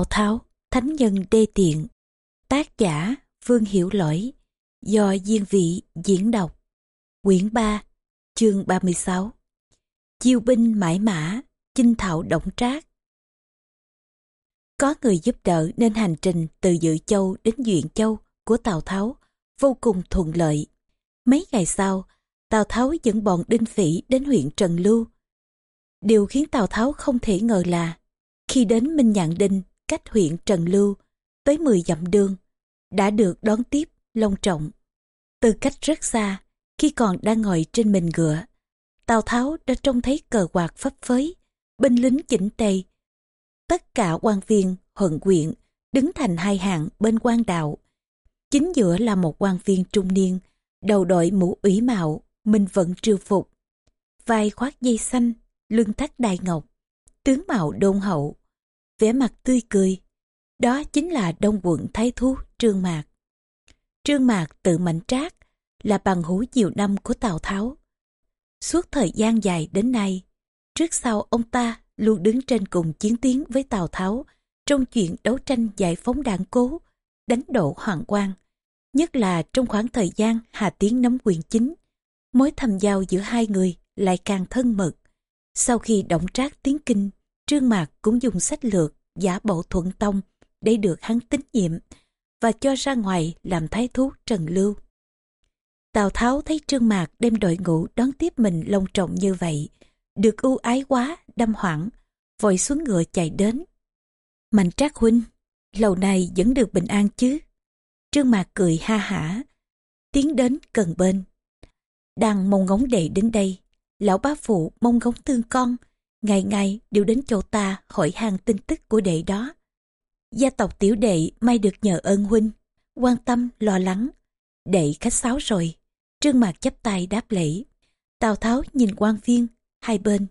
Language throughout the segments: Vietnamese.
Tào Tháo, Thánh Nhân Đê Tiện Tác giả Vương Hiểu Lỗi Do Diên Vị diễn đọc Quyển 3 Chương 36 Chiêu binh mãi mã Chinh thảo động trác Có người giúp đỡ nên hành trình từ Dự Châu đến Duyện Châu của Tào Tháo vô cùng thuận lợi. Mấy ngày sau, Tào Tháo dẫn bọn đinh phỉ đến huyện Trần Lưu. Điều khiến Tào Tháo không thể ngờ là khi đến Minh Nhạn Đinh cách huyện Trần Lưu tới 10 dặm đường đã được đón tiếp long trọng. Từ cách rất xa, khi còn đang ngồi trên mình ngựa, Tào Tháo đã trông thấy cờ quạt phấp phới, binh lính chỉnh tề. Tất cả quan viên, huận quyện đứng thành hai hàng bên quan đạo. Chính giữa là một quan viên trung niên, đầu đội mũ ủy mạo, mình vẫn triều phục. Vai khoác dây xanh, lưng thắt đai ngọc, tướng mạo đôn hậu, vẻ mặt tươi cười. Đó chính là đông quận thái thú Trương Mạc. Trương Mạc tự mạnh trác, là bằng hữu nhiều năm của Tào Tháo. Suốt thời gian dài đến nay, trước sau ông ta luôn đứng trên cùng chiến tuyến với Tào Tháo trong chuyện đấu tranh giải phóng đảng cố, đánh đổ hoàng quan. Nhất là trong khoảng thời gian Hà Tiến nắm quyền chính, mối thầm giao giữa hai người lại càng thân mật. Sau khi động trác tiến kinh, Trương Mạc cũng dùng sách lược giả bộ thuận tông để được hắn tín nhiệm và cho ra ngoài làm thái thú Trần Lưu. Tào Tháo thấy Trương Mạc đem đội ngũ đón tiếp mình long trọng như vậy, được ưu ái quá, đâm hoảng, vội xuống ngựa chạy đến. Mạnh trác huynh, lâu nay vẫn được bình an chứ? Trương Mạc cười ha hả, tiến đến gần bên. Đang mong ngóng đệ đến đây, lão bá phụ mong ngóng thương con, ngày ngày đều đến chỗ ta hỏi hàng tin tức của đệ đó. Gia tộc tiểu đệ may được nhờ ơn huynh, quan tâm, lo lắng. Đệ khách sáo rồi, trương mạc chấp tay đáp lễ. Tào Tháo nhìn quan viên, hai bên.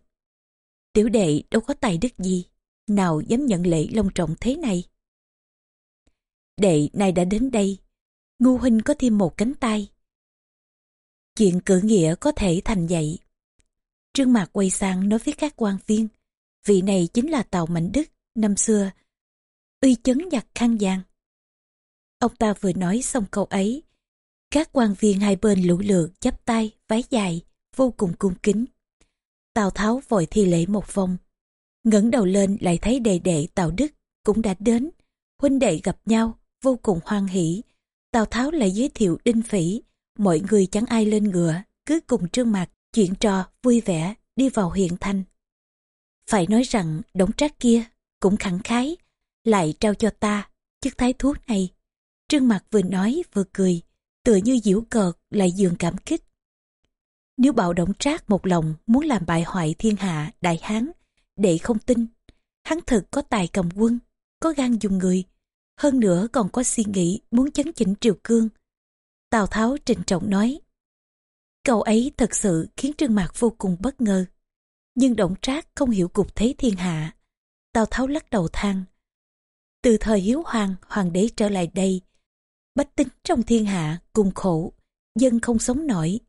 Tiểu đệ đâu có tài đức gì, nào dám nhận lễ long trọng thế này. Đệ này đã đến đây, ngu huynh có thêm một cánh tay. Chuyện cử nghĩa có thể thành vậy. Trương Mạc quay sang nói với các quan viên, vị này chính là Tàu Mạnh Đức, năm xưa, uy chấn giặc khang giang. Ông ta vừa nói xong câu ấy, các quan viên hai bên lũ lượt chắp tay, vái dài, vô cùng cung kính. Tào Tháo vội thi lễ một vòng, ngẩng đầu lên lại thấy đệ đệ Tào Đức cũng đã đến, huynh đệ gặp nhau, vô cùng hoan hỷ. Tào Tháo lại giới thiệu đinh phỉ, mọi người chẳng ai lên ngựa, cứ cùng trương mặt chuyện trò vui vẻ đi vào huyện thành Phải nói rằng đống trác kia cũng khẳng khái, lại trao cho ta chức thái thú này. Trương mặt vừa nói vừa cười, tựa như diễu cợt lại dường cảm kích. Nếu bảo đống trác một lòng muốn làm bại hoại thiên hạ đại hán, để không tin, hắn thực có tài cầm quân, có gan dùng người, hơn nữa còn có suy nghĩ muốn chấn chỉnh triều cương. Tào Tháo trịnh trọng nói, câu ấy thật sự khiến Trương Mạc vô cùng bất ngờ. Nhưng động trác không hiểu cục thế thiên hạ. Tào Tháo lắc đầu than. Từ thời hiếu hoàng, hoàng đế trở lại đây, bách tính trong thiên hạ cùng khổ, dân không sống nổi.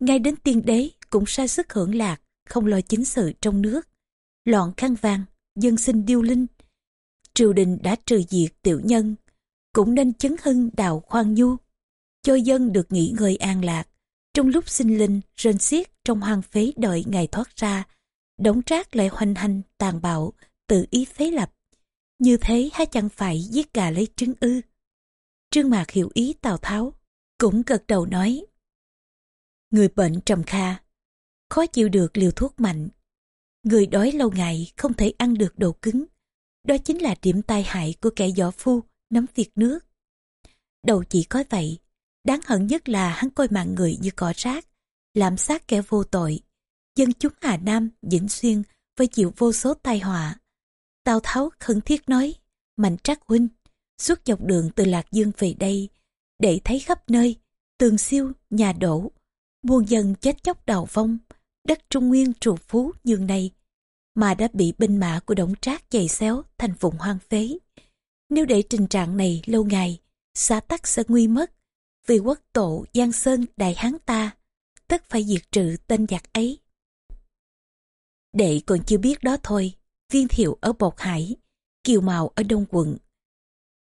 Ngay đến tiên đế cũng sai sức hưởng lạc, không lo chính sự trong nước. Loạn khăn vàng, dân sinh điêu linh. Triều đình đã trừ diệt tiểu nhân, cũng nên chấn hưng đào khoan nhu, cho dân được nghỉ ngơi an lạc. Trong lúc sinh linh, rên xiết trong hoang phế đợi ngày thoát ra, đống trác lại hoành hành, tàn bạo, tự ý phế lập. Như thế há chẳng phải giết gà lấy trứng ư. Trương Mạc hiểu ý Tào Tháo, cũng gật đầu nói. Người bệnh trầm kha, khó chịu được liều thuốc mạnh. Người đói lâu ngày không thể ăn được đồ cứng. Đó chính là điểm tai hại của kẻ võ phu nắm việc nước. Đầu chỉ có vậy, đáng hận nhất là hắn coi mạng người như cỏ rác, làm sát kẻ vô tội. Dân chúng Hà Nam, Vĩnh Xuyên phải chịu vô số tai họa. Tào Tháo khẩn thiết nói, Mạnh Trác Huynh, suốt dọc đường từ Lạc Dương về đây, để thấy khắp nơi, tường siêu, nhà đổ, muôn dân chết chóc đào vong, đất Trung Nguyên trù phú như này, mà đã bị binh mã của Đổng Trác giày xéo thành vùng hoang phế. Nếu để tình trạng này lâu ngày, xã tắc sẽ nguy mất, vì quốc tổ Giang Sơn Đại Hán ta, tất phải diệt trừ tên giặc ấy. Đệ còn chưa biết đó thôi, viên thiệu ở Bột Hải, Kiều Mào ở Đông quận.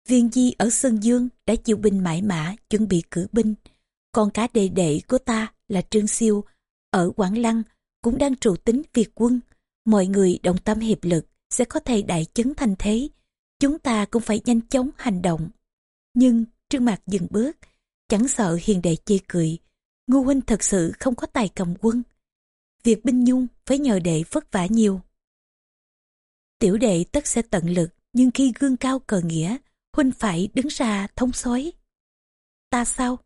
Viên Di ở Sơn Dương đã chịu binh mãi mã chuẩn bị cử binh. Còn cả đệ đệ của ta là Trương Siêu ở Quảng Lăng cũng đang trụ tính việc quân. Mọi người đồng tâm hiệp lực sẽ có thể đại chấn thành thế. Chúng ta cũng phải nhanh chóng hành động. Nhưng Trương Mạc dừng bước, chẳng sợ hiền đệ chê cười. Ngô huynh thật sự không có tài cầm quân. Việc binh nhung phải nhờ đệ vất vả nhiều. Tiểu đệ tất sẽ tận lực, nhưng khi gương cao cờ nghĩa, huynh phải đứng ra thông xói. Ta sao?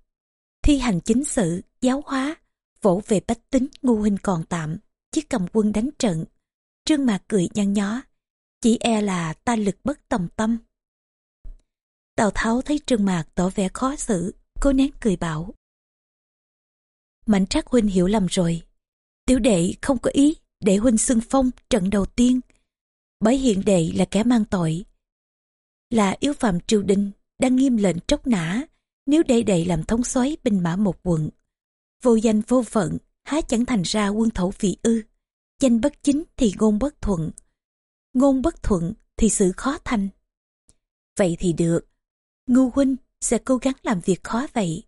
Thi hành chính sự, giáo hóa, vỗ về bách tính ngu huynh còn tạm, chiếc cầm quân đánh trận. Trương Mạc cười nhăn nhó, chỉ e là ta lực bất tòng tâm. Tào Tháo thấy Trương Mạc tỏ vẻ khó xử, cố nén cười bảo. Mạnh trác huynh hiểu lầm rồi. Tiểu đệ không có ý để huynh xưng phong trận đầu tiên. Bởi hiện đệ là kẻ mang tội. Là yếu phạm triều đình, đang nghiêm lệnh tróc nã, nếu để đệ làm thống soái binh mã một quận. Vô danh vô phận, há chẳng thành ra quân thổ vị ư. Danh bất chính thì ngôn bất thuận. Ngôn bất thuận thì sự khó thành. Vậy thì được, Ngưu huynh sẽ cố gắng làm việc khó vậy.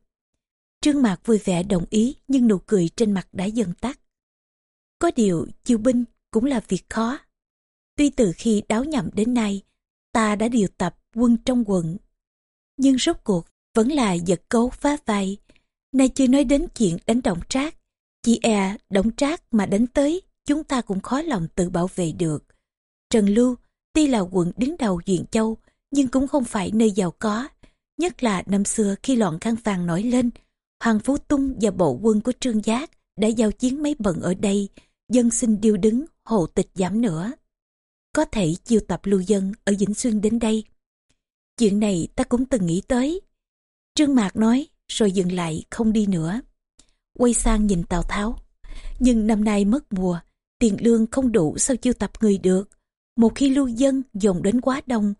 Trương Mạc vui vẻ đồng ý nhưng nụ cười trên mặt đã dần tắt. Có điều chiêu binh cũng là việc khó. Tuy từ khi đáo nhậm đến nay, ta đã điều tập quân trong quận. Nhưng rốt cuộc vẫn là giật cấu phá vai. Nay chưa nói đến chuyện đánh động trác. Chỉ e động trác mà đánh tới, chúng ta cũng khó lòng tự bảo vệ được. Trần Lưu, tuy là quận đứng đầu Duyện Châu, nhưng cũng không phải nơi giàu có. Nhất là năm xưa khi loạn khăn vàng nổi lên, Hoàng Phú Tung và bộ quân của Trương Giác đã giao chiến mấy bận ở đây, dân sinh điêu đứng, hộ tịch giảm nữa. Có thể chiêu tập lưu dân ở Vĩnh Xuyên đến đây. Chuyện này ta cũng từng nghĩ tới. Trương Mạc nói, rồi dừng lại không đi nữa. Quay sang nhìn Tào Tháo. Nhưng năm nay mất mùa, tiền lương không đủ sao chiêu tập người được. Một khi lưu dân dồn đến quá đông,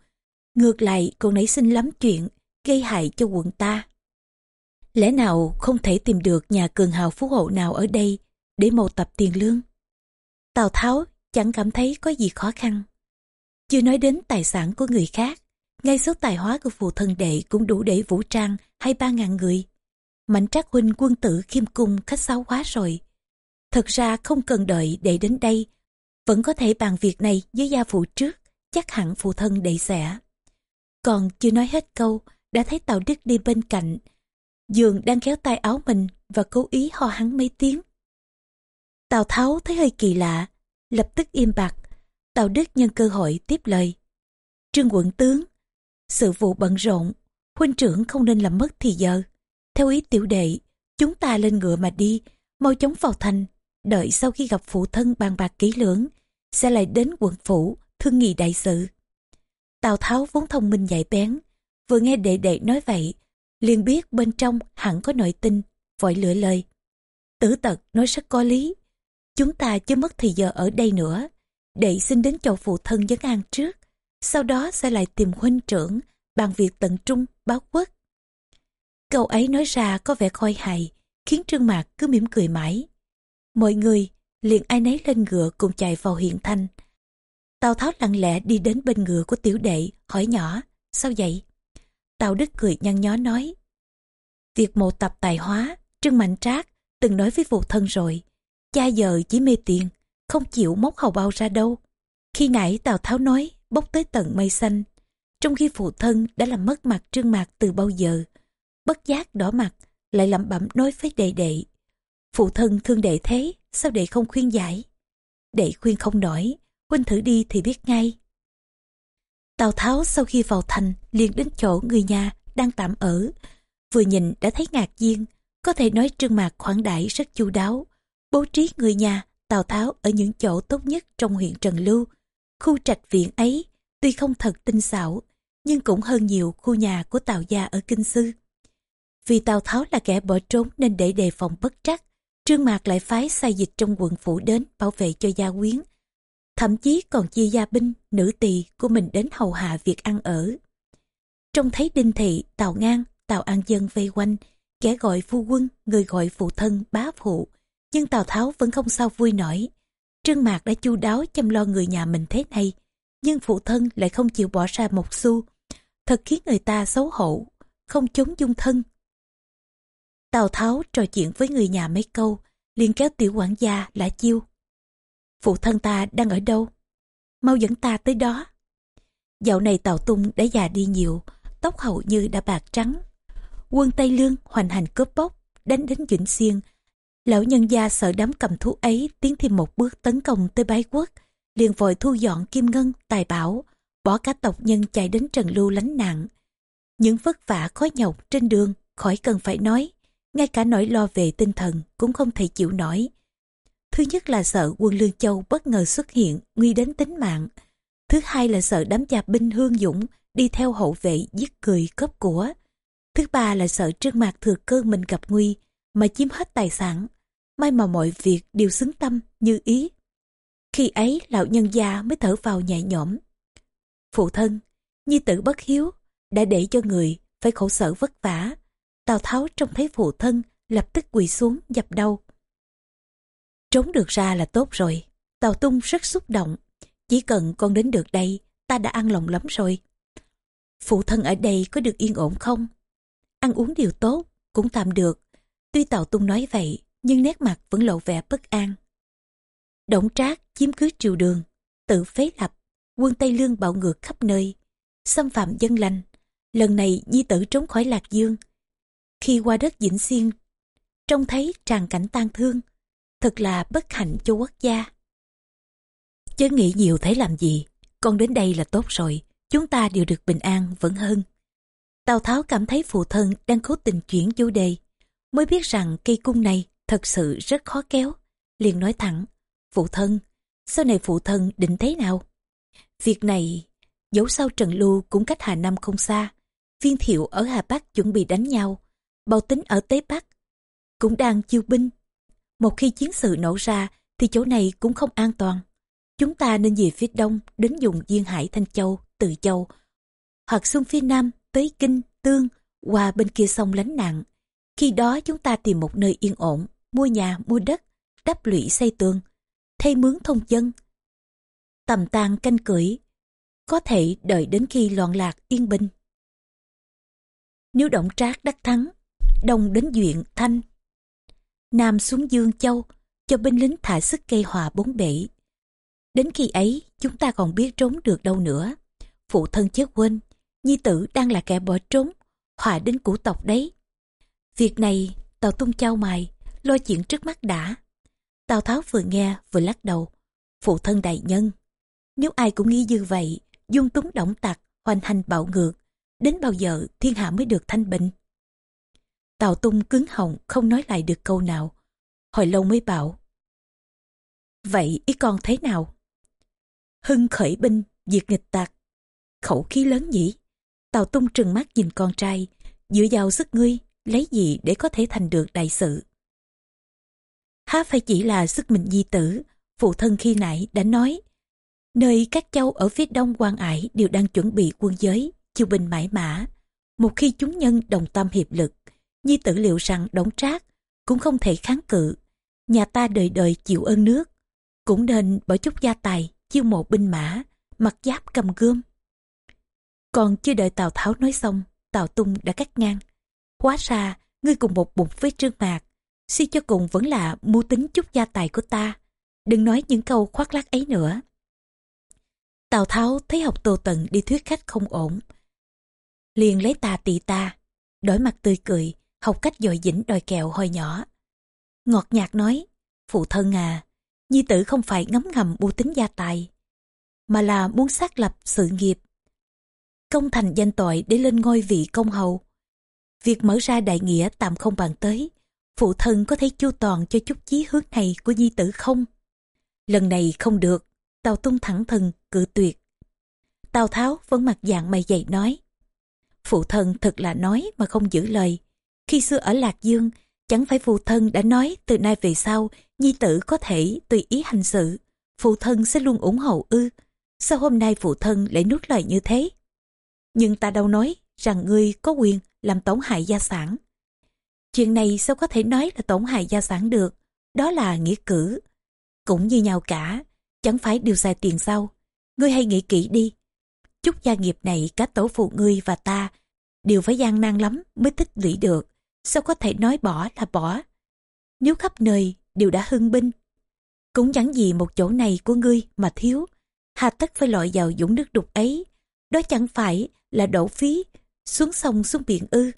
ngược lại còn nảy sinh lắm chuyện, gây hại cho quận ta. Lẽ nào không thể tìm được nhà cường hào phú hộ nào ở đây để mầu tập tiền lương? Tào Tháo chẳng cảm thấy có gì khó khăn. Chưa nói đến tài sản của người khác, ngay số tài hóa của phụ thân đệ cũng đủ để vũ trang hai ba ngàn người. Mạnh trác huynh quân tử khiêm cung khách sáo hóa rồi. Thật ra không cần đợi đệ đến đây, vẫn có thể bàn việc này với gia phụ trước, chắc hẳn phụ thân đệ sẽ. Còn chưa nói hết câu, đã thấy Tào Đức đi bên cạnh. Dường đang kéo tay áo mình và cố ý ho hắn mấy tiếng. Tào Tháo thấy hơi kỳ lạ, lập tức im bặt. Tào Đức nhân cơ hội tiếp lời. Trương quận tướng, sự vụ bận rộn, huynh trưởng không nên làm mất thì giờ. Theo ý tiểu đệ, chúng ta lên ngựa mà đi, mau chóng vào thành, đợi sau khi gặp phụ thân bàn bạc kỹ lưỡng, sẽ lại đến quận phủ, thương nghị đại sự. Tào Tháo vốn thông minh dạy bén, vừa nghe đệ đệ nói vậy, liền biết bên trong hẳn có nội tin, vội lựa lời. Tử tật nói rất có lý, chúng ta chưa mất thì giờ ở đây nữa, đệ xin đến chầu phụ thân vấn an trước, sau đó sẽ lại tìm huynh trưởng, bàn việc tận trung, báo quốc. Câu ấy nói ra có vẻ khôi hài, khiến Trương Mạc cứ mỉm cười mãi. Mọi người liền ai nấy lên ngựa cùng chạy vào huyện thanh. Tào Tháo lặng lẽ đi đến bên ngựa của tiểu đệ, hỏi nhỏ, sao vậy? Tào Đức cười nhăn nhó nói. Việc mộ tập tài hóa, Trương Mạnh Trác từng nói với phụ thân rồi. Cha giờ chỉ mê tiền, không chịu móc hầu bao ra đâu. Khi nãy Tào Tháo nói bốc tới tận mây xanh, trong khi phụ thân đã làm mất mặt Trương Mạc từ bao giờ. Bất giác đỏ mặt, lại lẩm bẩm nói với đệ đệ. Phụ thân thương đệ thế, sao đệ không khuyên giải? Đệ khuyên không nổi, huynh thử đi thì biết ngay. Tào Tháo sau khi vào thành liền đến chỗ người nhà đang tạm ở. Vừa nhìn đã thấy ngạc nhiên, có thể nói trương mạc khoản đại rất chu đáo. Bố trí người nhà Tào Tháo ở những chỗ tốt nhất trong huyện Trần Lưu. Khu trạch viện ấy tuy không thật tinh xảo, nhưng cũng hơn nhiều khu nhà của Tào gia ở Kinh Sư. Vì Tào Tháo là kẻ bỏ trốn nên để đề phòng bất trắc, Trương Mạc lại phái sai dịch trong quận phủ đến bảo vệ cho gia quyến, thậm chí còn chia gia binh, nữ tỳ của mình đến hầu hạ việc ăn ở. Trông thấy Đinh Thị, Tào Ngang, Tào An Dân vây quanh, kẻ gọi phu quân, người gọi phụ thân, bá phụ, nhưng Tào Tháo vẫn không sao vui nổi. Trương Mạc đã chu đáo chăm lo người nhà mình thế này, nhưng phụ thân lại không chịu bỏ ra một xu, thật khiến người ta xấu hổ, không chống dung thân. Tào Tháo trò chuyện với người nhà mấy câu, liền kéo tiểu quản gia lã chiêu. Phụ thân ta đang ở đâu? Mau dẫn ta tới đó. Dạo này Tào Tung đã già đi nhiều, tóc hầu như đã bạc trắng. Quân Tây Lương hoành hành cướp bóc, đánh đến Vĩnh Xuyên. Lão nhân gia sợ đám cầm thú ấy tiến thêm một bước tấn công tới bái quốc, liền vội thu dọn kim ngân, tài bảo, bỏ cả tộc nhân chạy đến Trần Lưu lánh nạn. Những vất vả khó nhọc trên đường, khỏi cần phải nói, ngay cả nỗi lo về tinh thần cũng không thể chịu nổi. Thứ nhất là sợ quân Lương Châu bất ngờ xuất hiện, nguy đến tính mạng. Thứ hai là sợ đám cha binh hương dũng đi theo hậu vệ giết cười cướp của. Thứ ba là sợ trước mặt thừa cơ mình gặp nguy mà chiếm hết tài sản. May mà mọi việc đều xứng tâm như ý. Khi ấy lão nhân gia mới thở vào nhẹ nhõm. Phụ thân, nhi tử bất hiếu, đã để cho người phải khổ sở vất vả. Tào Tháo trông thấy phụ thân lập tức quỳ xuống dập đầu. Trốn được ra là tốt rồi. Tào Tung rất xúc động. Chỉ cần con đến được đây, ta đã ăn lòng lắm rồi. Phụ thân ở đây có được yên ổn không? Ăn uống điều tốt, cũng tạm được. Tuy Tào Tung nói vậy, nhưng nét mặt vẫn lộ vẻ bất an. Động trác chiếm cứ triều đường, tự phế lập, quân Tây Lương bạo ngược khắp nơi, xâm phạm dân lành. Lần này Nhi tử trốn khỏi Lạc Dương. Khi qua đất Vĩnh Xuyên, trông thấy tràn cảnh tang thương, thật là bất hạnh cho quốc gia. Chớ nghĩ nhiều thấy làm gì, con đến đây là tốt rồi, chúng ta đều được bình an vẫn hơn. Tào Tháo cảm thấy phụ thân đang cố tình chuyển chủ đề, mới biết rằng cây cung này thật sự rất khó kéo. Liền nói thẳng, phụ thân, sau này phụ thân định thế nào? Việc này, dẫu sao Trần Lưu cũng cách Hà Nam không xa, viên thiệu ở Hà Bắc chuẩn bị đánh nhau, bào tính ở Tế Bắc cũng đang chiêu binh. Một khi chiến sự nổ ra thì chỗ này cũng không an toàn. Chúng ta nên về phía đông đến dùng Duyên Hải Thanh Châu, Từ Châu, hoặc xuống phía nam tới Kinh, Tương, qua bên kia sông lánh nạn. Khi đó chúng ta tìm một nơi yên ổn, mua nhà, mua đất, đắp lũy xây tường, thay mướn thông dân. Tầm tang canh cưỡi, có thể đợi đến khi loạn lạc yên bình. Nếu động trác đắc thắng, đông đến duyện thanh, nam xuống dương châu, cho binh lính thả sức gây hòa bốn bể. Đến khi ấy, chúng ta còn biết trốn được đâu nữa. Phụ thân chết quên, nhi tử đang là kẻ bỏ trốn, hòa đến củ tộc đấy. Việc này, Tàu Tung trao mày, lo chuyện trước mắt đã. Tào Tháo vừa nghe vừa lắc đầu. Phụ thân đại nhân, nếu ai cũng nghĩ như vậy, dung túng động tặc, hoành hành bạo ngược, đến bao giờ thiên hạ mới được thanh bình. Tào Tung cứng họng không nói lại được câu nào. Hồi lâu mới bảo. Vậy ý con thế nào? Hưng khởi binh, diệt nghịch tặc. Khẩu khí lớn nhỉ? Tào Tung trừng mắt nhìn con trai, dựa vào sức ngươi, lấy gì để có thể thành được đại sự. Há phải chỉ là sức mình di tử, phụ thân khi nãy đã nói. Nơi các châu ở phía đông quan ải đều đang chuẩn bị quân giới, chiêu binh mãi mã. Một khi chúng nhân đồng tâm hiệp lực, Nhi tử liệu rằng đóng trác, cũng không thể kháng cự. Nhà ta đời đời chịu ơn nước, cũng nên bỏ chút gia tài, chiêu mộ binh mã, mặc giáp cầm gươm. Còn chưa đợi Tào Tháo nói xong, Tào Tung đã cắt ngang. Hóa ra, ngươi cùng một bụng với Trương Mạc, suy cho cùng vẫn là mưu tính chút gia tài của ta. Đừng nói những câu khoác lác ấy nữa. Tào Tháo thấy học Tô Tần đi thuyết khách không ổn. Liền lấy tà tị ta, đổi mặt tươi cười, học cách dội dĩnh đòi kẹo hồi nhỏ. Ngọt nhạt nói, phụ thân à, nhi tử không phải ngấm ngầm mưu tính gia tài, mà là muốn xác lập sự nghiệp. Công thành danh tội để lên ngôi vị công hầu. Việc mở ra đại nghĩa tạm không bàn tới, phụ thân có thấy chu toàn cho chút chí hướng này của nhi tử không? Lần này không được, Tào Tung thẳng thừng, cự tuyệt. Tào Tháo vẫn mặt dạng mày dày nói. Phụ thân thật là nói mà không giữ lời. Khi xưa ở Lạc Dương, chẳng phải phụ thân đã nói từ nay về sau, nhi tử có thể tùy ý hành sự. Phụ thân sẽ luôn ủng hộ ư. Sao hôm nay phụ thân lại nuốt lời như thế? Nhưng ta đâu nói rằng ngươi có quyền làm tổn hại gia sản. Chuyện này sao có thể nói là tổn hại gia sản được, đó là nghĩa cử. Cũng như nhau cả, chẳng phải điều xài tiền sao. ngươi hay nghĩ kỹ đi. Chút gia nghiệp này cả tổ phụ ngươi và ta đều phải gian nan lắm mới tích lũy được. Sao có thể nói bỏ là bỏ? Nếu khắp nơi đều đã hưng binh, cũng chẳng gì một chỗ này của ngươi mà thiếu. Hà tất phải lội vào dũng nước đục ấy. Đó chẳng phải là đổ phí, xuống sông xuống biển ư.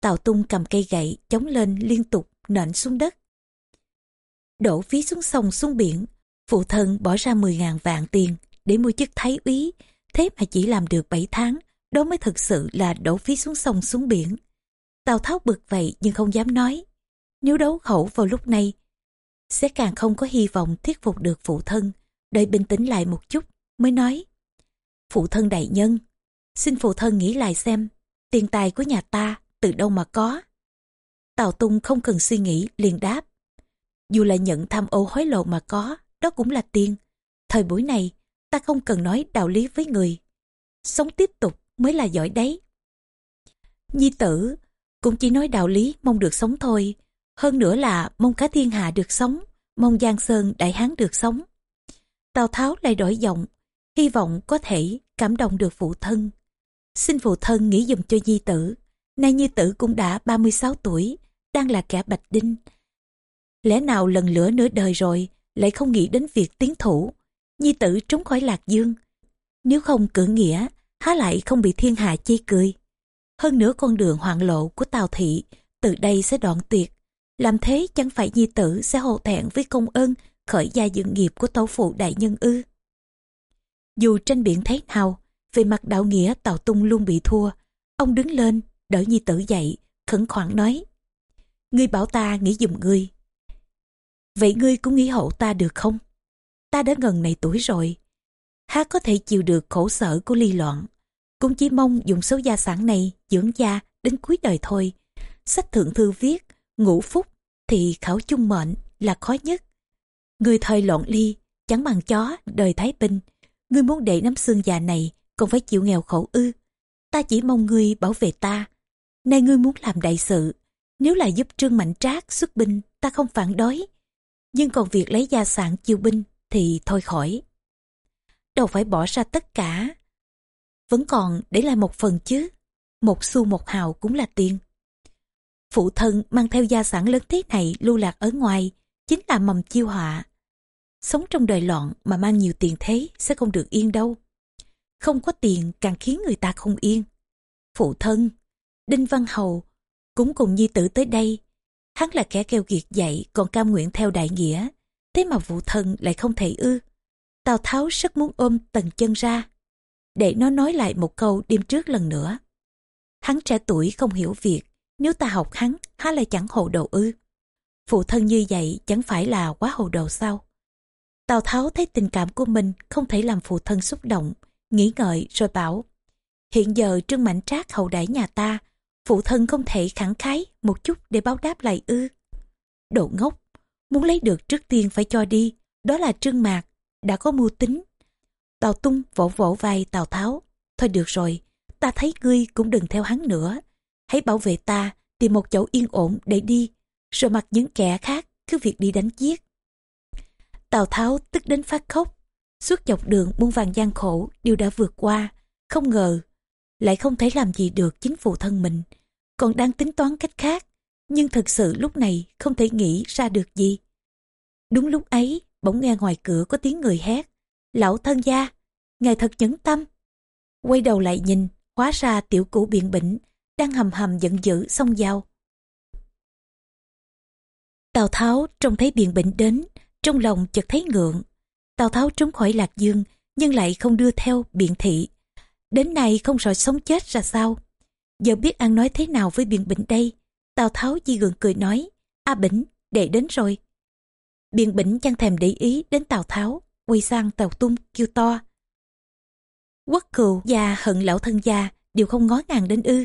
Tào Tung cầm cây gậy chống lên liên tục nện xuống đất. Đổ phí xuống sông xuống biển, phụ thân bỏ ra 10.000 vạn tiền để mua chức thái úy, thế mà chỉ làm được 7 tháng, đó mới thực sự là đổ phí xuống sông xuống biển. Tào Tháo bực vậy nhưng không dám nói. Nếu đấu khẩu vào lúc này, sẽ càng không có hy vọng thuyết phục được phụ thân, đợi bình tĩnh lại một chút, mới nói. Phụ thân đại nhân, xin phụ thân nghĩ lại xem, tiền tài của nhà ta từ đâu mà có. Tào Tung không cần suy nghĩ liền đáp. Dù là nhận tham ô hối lộ mà có, đó cũng là tiền. Thời buổi này, ta không cần nói đạo lý với người. Sống tiếp tục mới là giỏi đấy. Nhi tử, cũng chỉ nói đạo lý mong được sống thôi. Hơn nữa là mong cả thiên hạ được sống, mong Giang Sơn Đại Hán được sống. Tào Tháo lại đổi giọng, hy vọng có thể cảm động được phụ thân. Xin phụ thân nghĩ dùm cho Nhi tử. Nay Nhi tử cũng đã 36 tuổi, đang là kẻ bạch đinh. Lẽ nào lần lửa nửa đời rồi, lại không nghĩ đến việc tiến thủ. Nhi tử trốn khỏi lạc dương. Nếu không cử nghĩa, há lại không bị thiên hạ chê cười. Hơn nữa con đường hoạn lộ của Tào Thị từ đây sẽ đoạn tuyệt. Làm thế chẳng phải nhi tử sẽ hổ thẹn với công ơn khởi gia dựng nghiệp của tấu phụ đại nhân ư. Dù tranh biện thế nào, về mặt đạo nghĩa Tào Tung luôn bị thua. Ông đứng lên, đỡ nhi tử dậy, khẩn khoản nói. Ngươi bảo ta nghĩ dùm ngươi. Vậy ngươi cũng nghĩ hậu ta được không? Ta đã gần này tuổi rồi. Há có thể chịu được khổ sở của ly loạn. Cũng chỉ mong dùng số gia sản này dưỡng gia đến cuối đời thôi. Sách thượng thư viết, ngũ phúc thì khảo chung mệnh là khó nhất. Người thời loạn ly, chẳng bằng chó, đời thái bình. Ngươi muốn để nắm xương già này, còn phải chịu nghèo khổ ư. Ta chỉ mong ngươi bảo vệ ta. Nay ngươi muốn làm đại sự, nếu là giúp Trương Mạnh Trác xuất binh, ta không phản đối. Nhưng còn việc lấy gia sản chiêu binh thì thôi khỏi. Đâu phải bỏ ra tất cả. Vẫn còn để lại một phần chứ. Một xu một hào cũng là tiền. Phụ thân mang theo gia sản lớn thế này lưu lạc ở ngoài, chính là mầm chiêu họa. Sống trong đời loạn mà mang nhiều tiền thế sẽ không được yên đâu. Không có tiền càng khiến người ta không yên. Phụ thân, Đinh Văn Hầu cũng cùng nhi tử tới đây. Hắn là kẻ keo kiệt dạy còn cam nguyện theo đại nghĩa. Thế mà phụ thân lại không thể ư. Tào Tháo rất muốn ôm tầng chân ra. Để nó nói lại một câu đêm trước lần nữa. Hắn trẻ tuổi không hiểu việc. Nếu ta học hắn, há lại chẳng hồ đồ ư. Phụ thân như vậy chẳng phải là quá hồ đồ sao? Tào Tháo thấy tình cảm của mình không thể làm phụ thân xúc động, nghĩ ngợi rồi bảo. Hiện giờ Trương Mạnh Trác hậu đãi nhà ta, phụ thân không thể khẳng khái một chút để báo đáp lại ư. Đồ ngốc, muốn lấy được trước tiên phải cho đi, đó là Trương Mạc, đã có mưu tính. Tào Tung vỗ vỗ vai Tào Tháo, thôi được rồi, ta thấy ngươi cũng đừng theo hắn nữa, hãy bảo vệ ta tìm một chỗ yên ổn để đi. Rồi mặc những kẻ khác cứ việc đi đánh giết. Tào tháo tức đến phát khóc. Suốt dọc đường muôn vàng gian khổ đều đã vượt qua. Không ngờ lại không thể làm gì được chính phụ thân mình. Còn đang tính toán cách khác nhưng thực sự lúc này không thể nghĩ ra được gì. Đúng lúc ấy bỗng nghe ngoài cửa có tiếng người hét lão thân gia ngài thật nhẫn tâm quay đầu lại nhìn hóa ra tiểu cũ biện bỉnh đang hầm hầm giận dữ xông vào. Tào Tháo trông thấy biện bỉnh đến, trong lòng chợt thấy ngượng. Tào Tháo trốn khỏi Lạc Dương, nhưng lại không đưa theo biện thị. Đến nay không sợ sống chết ra sao. Giờ biết ăn nói thế nào với biện bỉnh đây. Tào Tháo di gượng cười nói, A Bỉnh, đệ đến rồi. Biện Bỉnh chẳng thèm để ý đến Tào Tháo, quay sang tàu Tung kêu to. Quốc cừu và hận lão thân gia đều không ngó ngàng đến ư.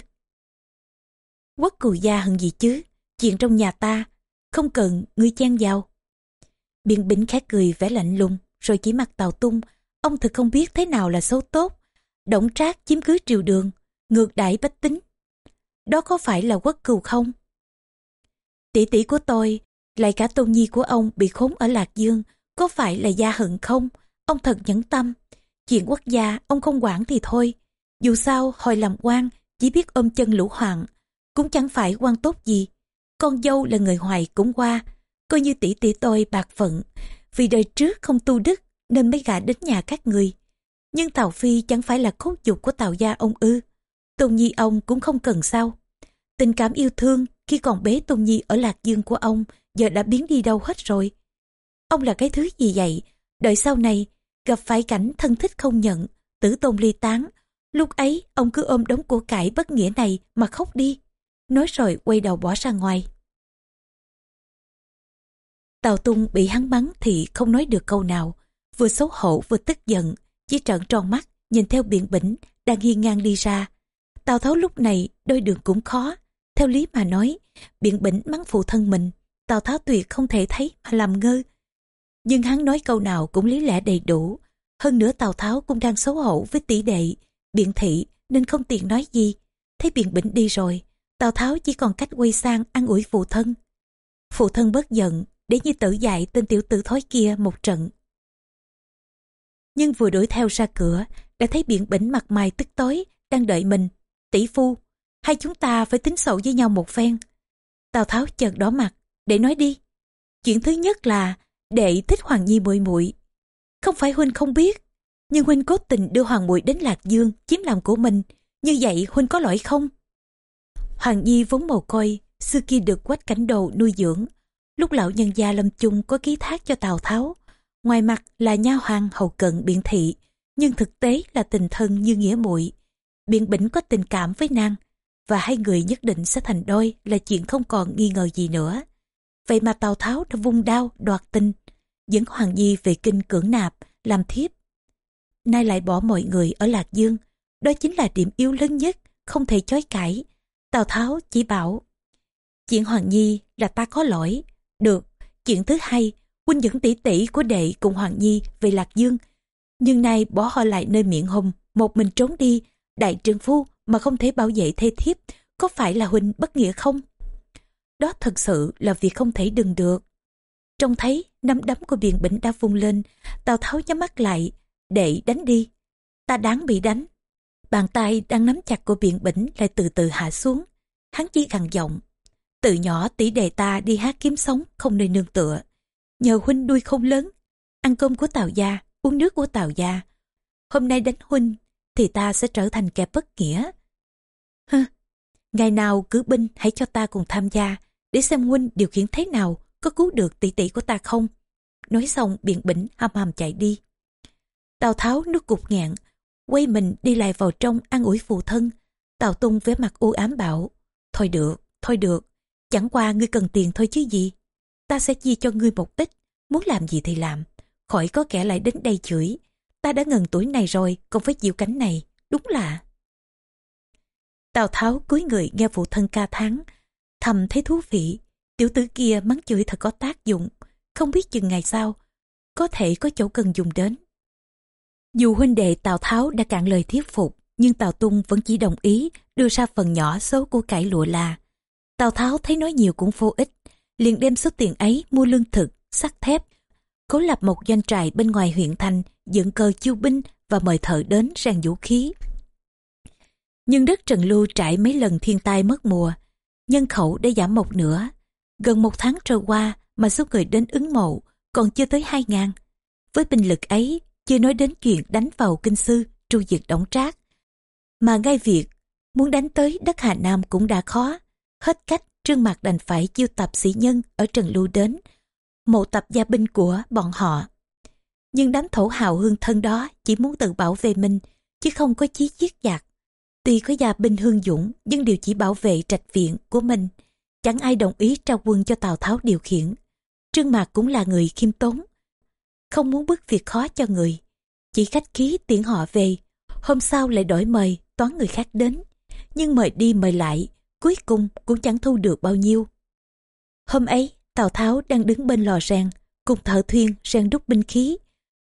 Quốc cừu gia hận gì chứ, chuyện trong nhà ta, không cần ngươi chen vào. Biện bỉnh khẽ cười vẻ lạnh lùng, rồi chỉ mặt tàu tung, ông thực không biết thế nào là xấu tốt. Động trác chiếm cứ triều đường, ngược đãi bách tính. Đó có phải là quốc cừu không? Tỷ tỷ của tôi, lại cả tôn nhi của ông bị khốn ở Lạc Dương, có phải là gia hận không? Ông thật nhẫn tâm. Chuyện quốc gia, ông không quản thì thôi. Dù sao, hồi làm quan, chỉ biết ôm chân lũ hoàng. Cũng chẳng phải quan tốt gì. Con dâu là người hoài cũng qua. Coi như tỷ tỷ tôi bạc phận. Vì đời trước không tu đức nên mới gả đến nhà các người. Nhưng Tào Phi chẳng phải là cốt dục của Tào gia ông ư. Tôn Nhi ông cũng không cần sao. Tình cảm yêu thương khi còn bé Tôn Nhi ở Lạc Dương của ông giờ đã biến đi đâu hết rồi. Ông là cái thứ gì vậy? Đợi sau này, gặp phải cảnh thân thích không nhận, tử tôn ly tán. Lúc ấy, ông cứ ôm đống của cải bất nghĩa này mà khóc đi. Nói rồi quay đầu bỏ ra ngoài. Tào Tung bị hắn bắn thì không nói được câu nào. Vừa xấu hổ vừa tức giận, chỉ trợn tròn mắt, nhìn theo biển bỉnh đang hiên ngang đi ra. Tào Tháo lúc này đôi đường cũng khó. Theo lý mà nói, biển bỉnh mắng phụ thân mình, Tào Tháo tuyệt không thể thấy mà làm ngơ. Nhưng hắn nói câu nào cũng lý lẽ đầy đủ. Hơn nữa Tào Tháo cũng đang xấu hổ với tỷ đệ, biện thị nên không tiện nói gì. Thấy biện bỉnh đi rồi, Tào Tháo chỉ còn cách quay sang ăn ủi phụ thân. Phụ thân bớt giận để như tử dạy tên tiểu tử thói kia một trận. Nhưng vừa đuổi theo ra cửa, đã thấy biện bỉnh mặt mày tức tối, đang đợi mình. Tỷ phu, hai chúng ta phải tính sổ với nhau một phen. Tào Tháo chợt đỏ mặt, để nói đi. Chuyện thứ nhất là đệ thích Hoàng Nhi muội muội Không phải Huynh không biết, nhưng Huynh cố tình đưa Hoàng muội đến Lạc Dương chiếm làm của mình. Như vậy Huynh có lỗi không? Hoàng Nhi vốn mồ côi, xưa kia được quách cảnh đồ nuôi dưỡng. Lúc lão nhân gia lâm chung có ký thác cho Tào Tháo. Ngoài mặt là nha hoàng hậu cận biện thị, nhưng thực tế là tình thân như nghĩa muội Biện bỉnh có tình cảm với nàng, và hai người nhất định sẽ thành đôi là chuyện không còn nghi ngờ gì nữa. Vậy mà Tào Tháo đã vung đao đoạt tinh, dẫn Hoàng Nhi về kinh cưỡng nạp, làm thiếp. Nay lại bỏ mọi người ở Lạc Dương, đó chính là điểm yếu lớn nhất, không thể chối cãi. Tào Tháo chỉ bảo, chuyện Hoàng Nhi là ta có lỗi. Được, chuyện thứ hai, huynh dẫn tỷ tỷ của đệ cùng Hoàng Nhi về Lạc Dương. Nhưng nay bỏ họ lại nơi miệng hùng, một mình trốn đi, đại trương phu mà không thể bảo vệ thê thiếp, có phải là huynh bất nghĩa không? Đó thật sự là việc không thể đừng được. Trông thấy nắm đấm của biện bỉnh đã vung lên, Tào Tháo nhắm mắt lại, để đánh đi. Ta đáng bị đánh. Bàn tay đang nắm chặt của biện bỉnh lại từ từ hạ xuống. Hắn chỉ gằn giọng. Từ nhỏ tỷ đề ta đi hát kiếm sống, không nơi nương tựa. Nhờ huynh đuôi không lớn, ăn cơm của Tào gia, uống nước của Tào gia. Hôm nay đánh huynh, thì ta sẽ trở thành kẻ bất nghĩa. Hừ, ngày nào cứ binh hãy cho ta cùng tham gia, để xem huynh điều khiển thế nào, có cứu được tỷ tỷ của ta không? Nói xong, biện bỉnh hầm hầm chạy đi. Tào tháo nước cục ngạn, quay mình đi lại vào trong ăn ủi phụ thân. Tào tung với mặt u ám bảo, thôi được thôi được, chẳng qua ngươi cần tiền thôi chứ gì. Ta sẽ chia cho ngươi một ít, muốn làm gì thì làm, khỏi có kẻ lại đến đây chửi. Ta đã ngần tuổi này rồi, còn phải chịu cánh này, đúng là. Tào tháo cúi người nghe phụ thân ca tháng thầm thấy thú vị. Tiểu tử kia mắng chửi thật có tác dụng, không biết chừng ngày sau, có thể có chỗ cần dùng đến. Dù huynh đệ Tào Tháo đã cạn lời thuyết phục, nhưng Tào Tung vẫn chỉ đồng ý đưa ra phần nhỏ số của cải lụa là. Tào Tháo thấy nói nhiều cũng vô ích, liền đem số tiền ấy mua lương thực, sắt thép, cố lập một doanh trại bên ngoài huyện thành, dựng cờ chiêu binh và mời thợ đến rèn vũ khí. Nhưng đất Trần Lưu trải mấy lần thiên tai mất mùa, nhân khẩu đã giảm một nửa. Gần một tháng trôi qua mà số người đến ứng mộ còn chưa tới hai ngàn. Với binh lực ấy, chưa nói đến chuyện đánh vào kinh sư, tru diệt đóng trác. Mà ngay việc muốn đánh tới đất Hà Nam cũng đã khó. Hết cách, Trương Mạc đành phải chiêu tập sĩ nhân ở Trần Lưu đến, mộ tập gia binh của bọn họ. Nhưng đám thổ hào hương thân đó chỉ muốn tự bảo vệ mình, chứ không có chí giết giặc. Tuy có gia binh hương dũng, nhưng đều chỉ bảo vệ trạch viện của mình. Chẳng ai đồng ý trao quân cho Tào Tháo điều khiển. Trương Mạc cũng là người khiêm tốn. Không muốn bức việc khó cho người. Chỉ khách khí tiễn họ về. Hôm sau lại đổi mời, toán người khác đến. Nhưng mời đi mời lại. Cuối cùng cũng chẳng thu được bao nhiêu. Hôm ấy, Tào Tháo đang đứng bên lò rèn, cùng thợ thuyền rèn đúc binh khí.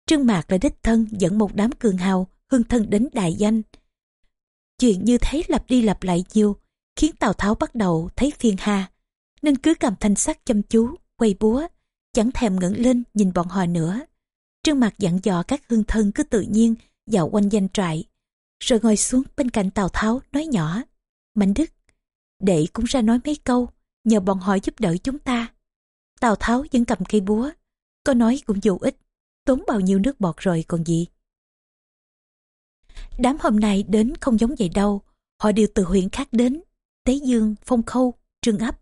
Trương Mạc là đích thân dẫn một đám cường hào hương thân đến đại danh Chuyện như thế lặp đi lặp lại nhiều, khiến Tào Tháo bắt đầu thấy phiền hà, nên cứ cầm thanh sắt chăm chú, quay búa, chẳng thèm ngẩng lên nhìn bọn họ nữa. Trương mặt dặn dò các hương thân cứ tự nhiên, dạo quanh danh trại, rồi ngồi xuống bên cạnh Tào Tháo nói nhỏ. Mạnh Đức, đệ cũng ra nói mấy câu, nhờ bọn họ giúp đỡ chúng ta. Tào Tháo vẫn cầm cây búa, có nói cũng vô ích, tốn bao nhiêu nước bọt rồi còn gì. Đám hôm nay đến không giống vậy đâu, họ đều từ huyện khác đến, Tế Dương, Phong Khâu, Trương Ấp.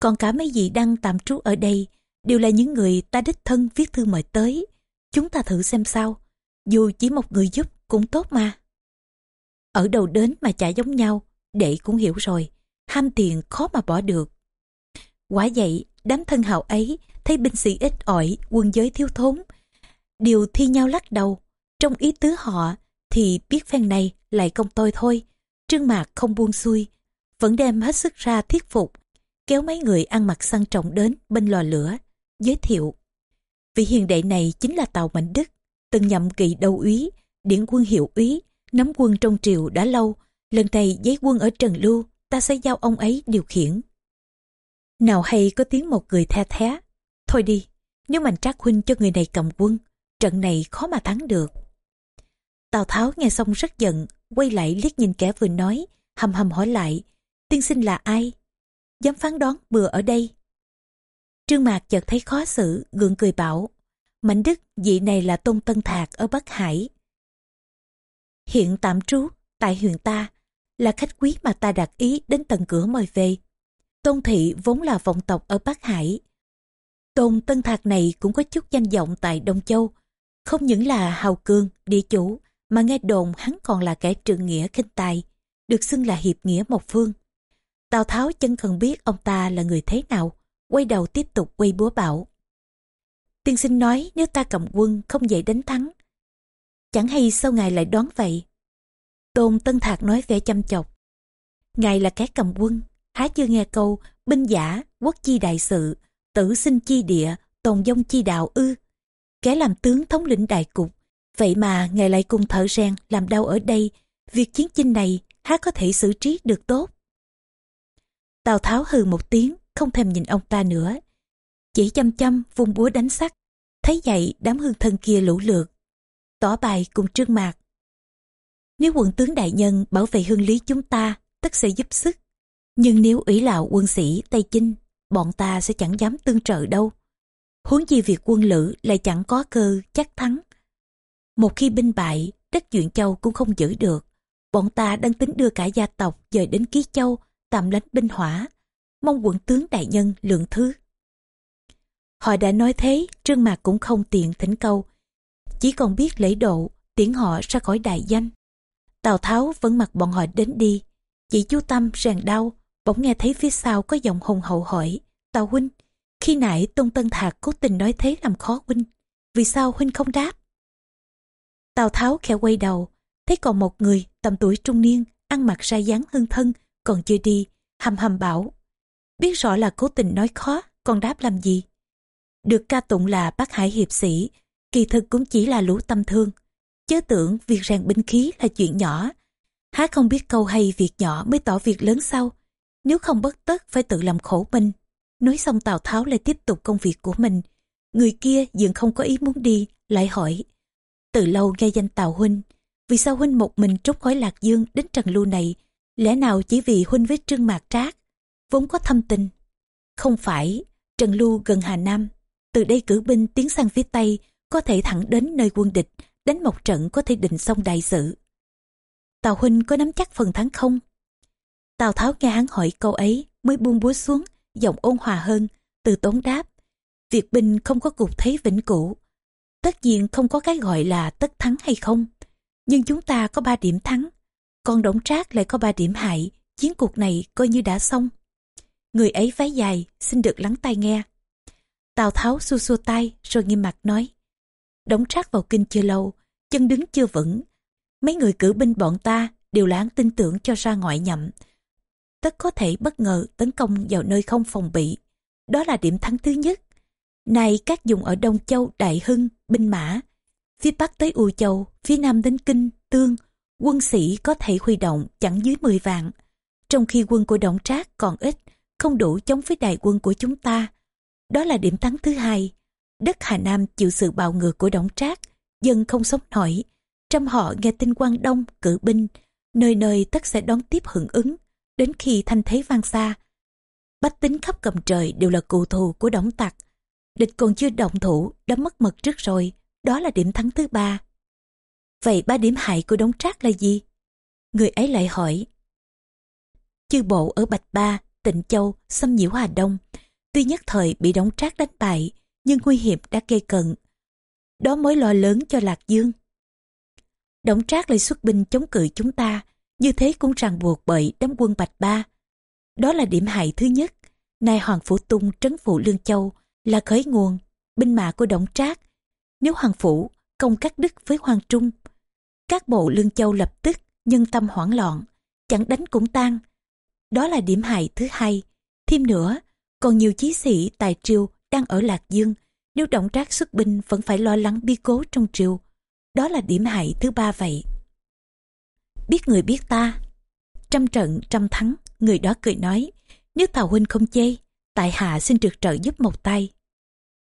Còn cả mấy vị đang tạm trú ở đây đều là những người ta đích thân viết thư mời tới. Chúng ta thử xem sao, dù chỉ một người giúp cũng tốt mà. Ở đầu đến mà chả giống nhau, để cũng hiểu rồi, ham tiền khó mà bỏ được. Quả vậy, đám thân hào ấy thấy binh sĩ ít ỏi, quân giới thiếu thốn. đều thi nhau lắc đầu, trong ý tứ họ thì biết phen này lại công tôi thôi. Trương Mạc không buông xuôi, vẫn đem hết sức ra thuyết phục, kéo mấy người ăn mặc sang trọng đến bên lò lửa, giới thiệu. Vị hiền đệ này chính là Tàu Mạnh Đức, từng nhậm kỳ đầu úy, điển quân hiệu úy, nắm quân trong triều đã lâu, lần này giấy quân ở Trần Lưu, ta sẽ giao ông ấy điều khiển. Nào hay có tiếng một người the thé, thôi đi, nếu mạnh trác huynh cho người này cầm quân, trận này khó mà thắng được. Tào Tháo nghe xong rất giận, quay lại liếc nhìn kẻ vừa nói, hầm hầm hỏi lại, tiên sinh là ai? Dám phán đoán bừa ở đây. Trương Mạc chợt thấy khó xử, gượng cười bảo, Mạnh Đức, vị này là Tôn Tân Thạc ở Bắc Hải. Hiện tạm trú, tại huyện ta, là khách quý mà ta đặt ý đến tầng cửa mời về. Tôn Thị vốn là vọng tộc ở Bắc Hải. Tôn Tân Thạc này cũng có chút danh vọng tại Đông Châu. Không những là hào cường địa chủ, mà nghe đồn hắn còn là kẻ trượng nghĩa khinh tài, được xưng là hiệp nghĩa một phương. Tào Tháo chân cần biết ông ta là người thế nào, quay đầu tiếp tục quay búa bảo. Tiên sinh nói nếu ta cầm quân không dễ đánh thắng. Chẳng hay sao ngài lại đoán vậy? Tôn Tân Thạc nói vẻ chăm chọc. Ngài là kẻ cầm quân, há chưa nghe câu binh giả, quốc chi đại sự, tử sinh chi địa, tồn dông chi đạo ư. Kẻ làm tướng thống lĩnh đại cục, vậy mà ngài lại cùng thợ rèn làm đau ở đây, việc chiến chinh này há có thể xử trí được tốt. Tào Tháo hừ một tiếng, không thèm nhìn ông ta nữa. Chỉ chăm chăm vung búa đánh sắt. Thấy vậy đám hương thân kia lũ lượt. Tỏ bài cùng trương mạc. Nếu quận tướng đại nhân bảo vệ hương lý chúng ta, tất sẽ giúp sức. Nhưng nếu ủy lạo quân sĩ Tây Chinh, bọn ta sẽ chẳng dám tương trợ đâu. Huống chi việc quân lữ lại chẳng có cơ chắc thắng. Một khi binh bại, đất chuyện Châu cũng không giữ được. Bọn ta đang tính đưa cả gia tộc dời đến Ký Châu, tạm lánh binh hỏa. Mong quận tướng đại nhân lượng thứ. Họ đã nói thế, Trương Mạc cũng không tiện thỉnh câu. Chỉ còn biết lễ độ, tiễn họ ra khỏi đại danh. Tào Tháo vẫn mặc bọn họ đến đi. Chỉ chú Tâm ràng đau, bỗng nghe thấy phía sau có giọng hùng hậu hỏi. Tào huynh, khi nãy Tôn Tân Thạc cố tình nói thế làm khó huynh. Vì sao huynh không đáp? Tào Tháo khẽ quay đầu, thấy còn một người tầm tuổi trung niên, ăn mặc ra dáng hưng thân, còn chưa đi, hầm hầm bảo. Biết rõ là cố tình nói khó, còn đáp làm gì? Được ca tụng là bác hải hiệp sĩ, kỳ thực cũng chỉ là lũ tâm thương. Chớ tưởng việc rèn binh khí là chuyện nhỏ. Há không biết câu hay việc nhỏ mới tỏ việc lớn sau. Nếu không bất tất phải tự làm khổ mình. Nói xong Tào Tháo lại tiếp tục công việc của mình. Người kia dường không có ý muốn đi, lại hỏi. Từ lâu nghe danh Tào Huynh, vì sao Huynh một mình trút khỏi Lạc Dương đến Trần Lưu này? Lẽ nào chỉ vì Huynh với Trương Mạc Trác, vốn có thâm tình? Không phải, Trần Lưu gần Hà Nam, từ đây cử binh tiến sang phía Tây, có thể thẳng đến nơi quân địch, đánh một trận có thể định xong đại sự. Tào Huynh có nắm chắc phần thắng không? Tào Tháo nghe hắn hỏi câu ấy mới buông búa xuống, giọng ôn hòa hơn, từ tốn đáp. Việc binh không có cục thế vĩnh cửu. Tất nhiên không có cái gọi là tất thắng hay không. Nhưng chúng ta có ba điểm thắng, còn Đổng Trác lại có ba điểm hại, chiến cuộc này coi như đã xong. Người ấy váy dài, xin được lắng tai nghe. Tào Tháo xua xua tay rồi nghiêm mặt nói. Đổng Trác vào kinh chưa lâu, chân đứng chưa vững. Mấy người cử binh bọn ta đều lãng tin tưởng cho ra ngoại nhậm. Tất có thể bất ngờ tấn công vào nơi không phòng bị. Đó là điểm thắng thứ nhất. Này các dùng ở Đông Châu Đại Hưng, binh mã. Phía Bắc tới U Châu, phía Nam đến Kinh, Tương, quân sĩ có thể huy động chẳng dưới 10 vạn. Trong khi quân của Đổng Trác còn ít, không đủ chống với đại quân của chúng ta. Đó là điểm thắng thứ hai. Đất Hà Nam chịu sự bạo ngược của Đổng Trác, dân không sống nổi. trăm họ nghe tin quan đông cử binh nơi nơi tất sẽ đón tiếp hưởng ứng đến khi thanh thế vang xa bách tính khắp cầm trời đều là cù thù của đổng tặc địch còn chưa động thủ, đã mất mật trước rồi. Đó là điểm thắng thứ ba. Vậy ba điểm hại của đống trác là gì? Người ấy lại hỏi. Chư bộ ở bạch ba, tịnh châu, xâm nhiễu hà đông. Tuy nhất thời bị đống trác đánh bại, nhưng nguy hiểm đã gây cận. Đó mới lo lớn cho lạc dương. Đống trác lại xuất binh chống cự chúng ta. Như thế cũng ràng buộc bởi đám quân bạch ba. Đó là điểm hại thứ nhất. Nay hoàng phủ tung trấn Phủ lương châu là khởi nguồn, binh mã của đổng trác. Nếu hoàng phủ công cắt đứt với hoàng trung, các bộ lương châu lập tức nhân tâm hoảng loạn, chẳng đánh cũng tan. Đó là điểm hại thứ hai. Thêm nữa, còn nhiều chí sĩ tài triều đang ở lạc dương. Nếu động trác xuất binh vẫn phải lo lắng bi cố trong triều. Đó là điểm hại thứ ba vậy. Biết người biết ta. Trăm trận trăm thắng, người đó cười nói, nếu tào huynh không chê, tại hạ xin trượt trợ giúp một tay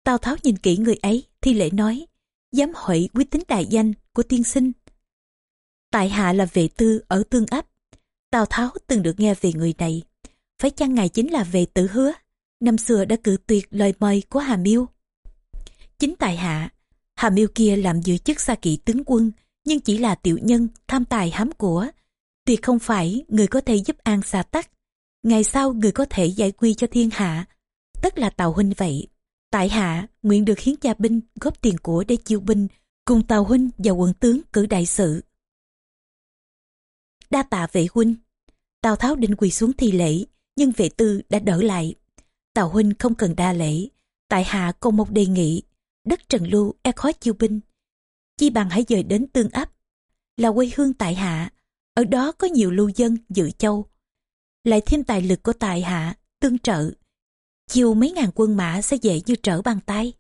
tào tháo nhìn kỹ người ấy, thi lễ nói dám hỏi uy tính đại danh của tiên sinh. Tại hạ là vệ tư ở tương ấp tào tháo từng được nghe về người này. Phải chăng ngài chính là vệ tử hứa? Năm xưa đã cử tuyệt lời mời của hà miêu. Chính tại hạ, hà miêu kia làm giữ chức xa kỵ tướng quân, nhưng chỉ là tiểu nhân tham tài hám của. Tuyệt không phải người có thể giúp an xa tắc. Ngày sau người có thể giải quy cho thiên hạ. Tất là tào huynh vậy tại hạ, nguyện được hiến gia binh góp tiền của để chiêu binh cùng tào huynh và quận tướng cử đại sự. Đa tạ vệ huynh. Tào tháo định quỳ xuống thi lễ, nhưng vệ tư đã đỡ lại. Tào huynh không cần đa lễ. Tại hạ còn một đề nghị. Đất trần lưu e khó chiêu binh. Chi bằng hãy dời đến tương ấp là quê hương tại hạ. Ở đó có nhiều lưu dân dự châu. Lại thêm tài lực của tại hạ, tương trợ chiều mấy ngàn quân mã sẽ dễ như trở bàn tay.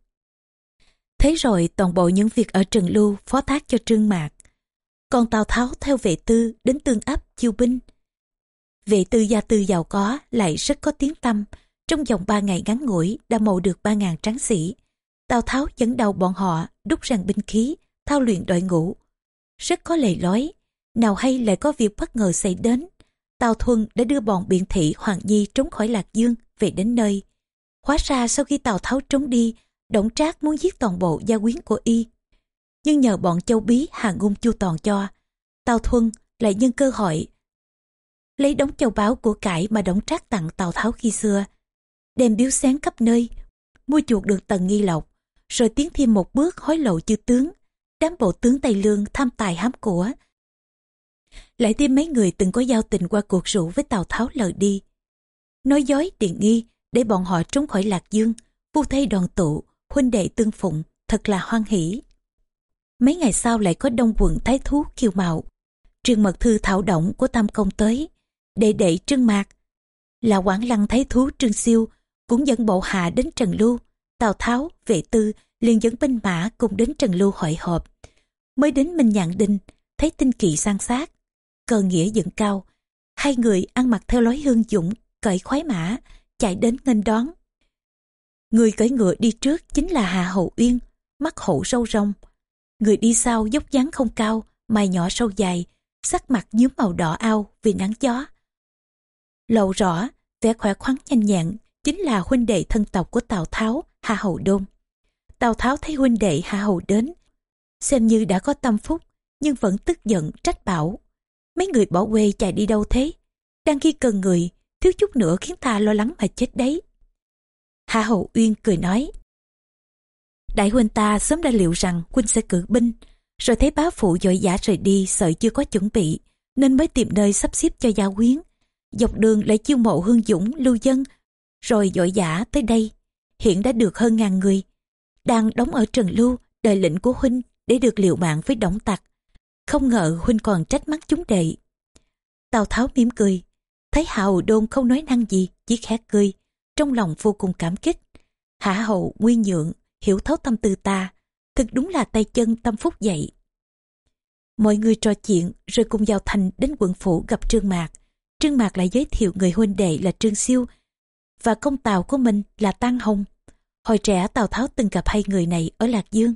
Thế rồi toàn bộ những việc ở trần lưu phó thác cho trương mạc. Còn tào tháo theo vệ tư đến tương ấp chiêu binh. Vệ tư gia tư giàu có lại rất có tiếng tâm trong vòng ba ngày ngắn ngủi đã mộ được ba ngàn tráng sĩ. Tào tháo dẫn đầu bọn họ đúc rằng binh khí, thao luyện đội ngũ. Rất có lề lối nào hay lại có việc bất ngờ xảy đến. Tào thuần đã đưa bọn biện thị hoàng nhi trốn khỏi lạc dương về đến nơi hóa ra sau khi tào tháo trốn đi, đổng trác muốn giết toàn bộ gia quyến của y. Nhưng nhờ bọn châu bí hàng Ngung chu toàn cho, tào thuần lại nhân cơ hội lấy đống châu báu của cải mà đổng trác tặng tào tháo khi xưa, đem biếu sáng khắp nơi, mua chuộc được tần nghi lộc, rồi tiến thêm một bước hối lộ chư tướng, đám bộ tướng tây lương tham tài hám của. Lại thêm mấy người từng có giao tình qua cuộc rượu với tào tháo lờ đi. Nói dối, tiện nghi để bọn họ trốn khỏi lạc dương phu thây đoàn tụ, huynh đệ tương phụng, thật là hoan hỷ. Mấy ngày sau lại có đông quận thái thú kiều mạo. Trường mật thư thảo động của tam công tới, đệ đệ trương mạc, là quảng lăng thái thú trương siêu, cũng dẫn bộ hạ đến trần lưu. Tào tháo, vệ tư liền dẫn binh mã cùng đến trần lưu hội họp. Mới đến minh nhạn đinh thấy tinh kỳ sang sát, cờ nghĩa dựng cao. Hai người ăn mặc theo lối hương dũng, cởi khoái mã chạy đến nghênh đón. Người cưỡi ngựa đi trước chính là hà hậu uyên, mắt hậu sâu rong người đi sau dốc dáng không cao, mày nhỏ sâu dài, sắc mặt nhuốm màu đỏ ao vì nắng gió. Lộ rõ, vẻ khỏe khoắn nhanh nhẹn chính là huynh đệ thân tộc của tào tháo, hà hậu đôn. Tào tháo thấy huynh đệ hà hậu đến, xem như đã có tâm phúc, nhưng vẫn tức giận, trách bảo, mấy người bỏ quê chạy đi đâu thế? Đang khi cần người thiếu chút nữa khiến ta lo lắng mà chết đấy. Hạ hậu uyên cười nói, đại huynh ta sớm đã liệu rằng huynh sẽ cử binh, rồi thấy bá phụ dội giả rời đi sợ chưa có chuẩn bị, nên mới tìm nơi sắp xếp cho gia quyến. Dọc đường lại chiêu mộ hương dũng, lưu dân, rồi dội giả tới đây. Hiện đã được hơn ngàn người, đang đóng ở trần lưu, đợi lệnh của huynh để được liệu mạng với đổng tặc. Không ngờ huynh còn trách mắng chúng đệ. Tào tháo mỉm cười thấy hào đôn không nói năng gì, chỉ khẽ cười, trong lòng vô cùng cảm kích. Hạ hậu nguyên nhượng, hiểu thấu tâm tư ta, thực đúng là tay chân tâm phúc dậy mọi người trò chuyện, rồi cùng vào thành đến quận phủ gặp trương mạc. Trương mạc lại giới thiệu người huynh đệ là trương siêu, và công tàu của mình là tăng hồng. Hồi trẻ, tào tháo từng gặp hai người này ở lạc dương.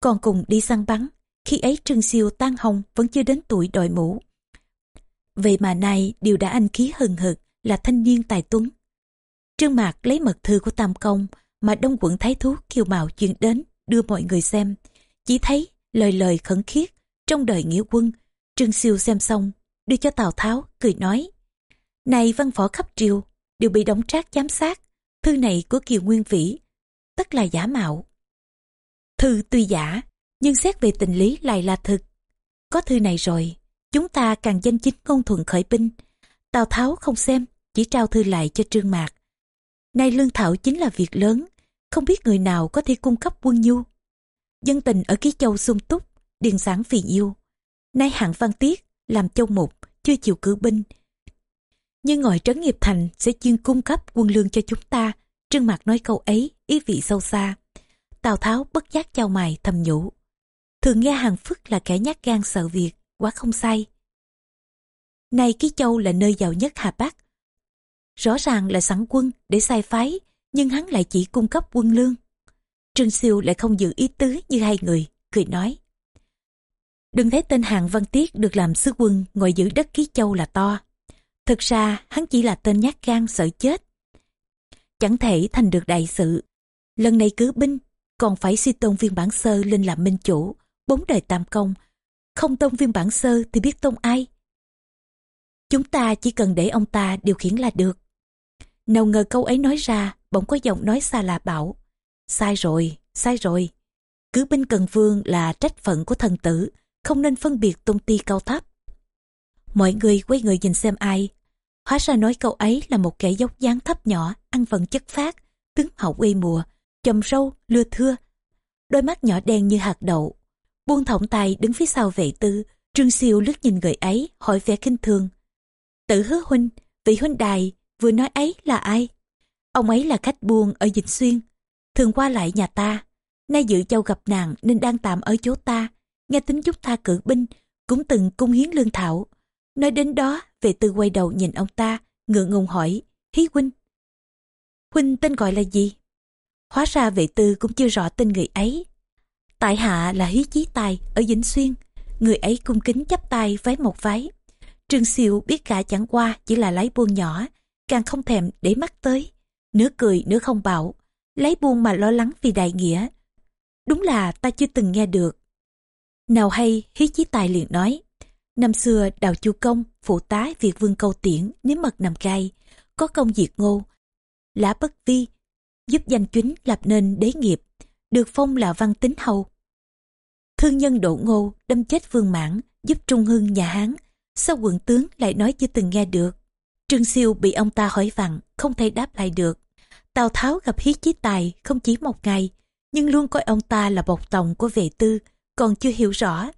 Còn cùng đi săn bắn, khi ấy Trương Siêu tăng hồng vẫn chưa đến tuổi đội mũ. Vậy mà nay điều đã anh khí hừng hực là thanh niên tài tuấn. Trương Mạc lấy mật thư của Tam Công mà đông quận thái thú kiều mạo chuyển đến đưa mọi người xem. Chỉ thấy lời lời khẩn khiết trong đời nghĩa quân. Trương Siêu xem xong đưa cho Tào Tháo cười nói Này văn võ khắp triều đều bị đóng trác giám sát. Thư này của Kiều Nguyên Vĩ tất là giả mạo. Thư tuy giả nhưng xét về tình lý lại là thực. Có thư này rồi, chúng ta càng danh chính ngôn thuận khởi binh. Tào Tháo không xem, chỉ trao thư lại cho Trương Mạc. Nay lương thảo chính là việc lớn, không biết người nào có thể cung cấp quân nhu. Dân tình ở Ký Châu sung túc, điền sản phì yêu. Nay hạng văn tiết, làm châu mục, chưa chịu cử binh. Nhưng ngồi trấn nghiệp thành sẽ chuyên cung cấp quân lương cho chúng ta. Trương Mạc nói câu ấy, ý vị sâu xa. Tào Tháo bất giác chào mày thầm nhủ. Thường nghe hàng phức là kẻ nhát gan sợ việc, quá không sai. Nay Ký Châu là nơi giàu nhất Hà Bắc. Rõ ràng là sẵn quân để sai phái, nhưng hắn lại chỉ cung cấp quân lương. Trương Siêu lại không giữ ý tứ như hai người, cười nói. Đừng thấy tên hạng Văn Tiết được làm sứ quân ngồi giữ đất Ký Châu là to. Thực ra hắn chỉ là tên nhát gan sợ chết. Chẳng thể thành được đại sự. Lần này cứ binh, còn phải suy tôn viên bản sơ lên làm minh chủ, bốn đời tam công. Không tôn viên bản sơ thì biết tôn ai. Chúng ta chỉ cần để ông ta điều khiển là được. Nào ngờ câu ấy nói ra, bỗng có giọng nói xa lạ bảo. Sai rồi, sai rồi. Cứ binh cần vương là trách phận của thần tử, không nên phân biệt tôn ti cao thấp. Mọi người quay người nhìn xem ai. Hóa ra nói câu ấy là một kẻ dốc dáng thấp nhỏ, ăn vận chất phát, tướng hậu uy mùa, chầm sâu, lưa thưa. Đôi mắt nhỏ đen như hạt đậu. Buông thõng tay đứng phía sau vệ tư, Trương Siêu lướt nhìn người ấy, hỏi vẻ kinh thường. Tự hứa huynh, vị huynh đài, vừa nói ấy là ai? Ông ấy là khách buôn ở Vĩnh Xuyên, thường qua lại nhà ta. Nay dự châu gặp nạn nên đang tạm ở chỗ ta. Nghe tính chúc ta cử binh, cũng từng cung hiến lương thảo. Nói đến đó, vệ tư quay đầu nhìn ông ta, ngượng ngùng hỏi, Hí huynh. Huynh tên gọi là gì? Hóa ra vệ tư cũng chưa rõ tên người ấy. Tại hạ là Hí Chí Tài ở Vĩnh Xuyên. Người ấy cung kính chấp tay vái một váy. Trương Siêu biết cả chẳng qua chỉ là lấy buôn nhỏ, càng không thèm để mắt tới. Nửa cười nửa không bảo, lấy buôn mà lo lắng vì đại nghĩa. Đúng là ta chưa từng nghe được. Nào hay, Hí Chí Tài liền nói, năm xưa Đào Chu Công, phụ tá Việt Vương Câu Tiễn, nếm mật nằm gai, có công diệt ngô. Lã Bất Vi, giúp danh chính lập nên đế nghiệp, được phong là văn tính hầu. Thương nhân Đỗ Ngô đâm chết Vương Mãn, giúp Trung Hưng nhà Hán, sao quận tướng lại nói chưa từng nghe được. Trương Siêu bị ông ta hỏi vặn, không thể đáp lại được. Tào Tháo gặp Hí Chí Tài không chỉ một ngày, nhưng luôn coi ông ta là bộc tòng của vệ tư, còn chưa hiểu rõ.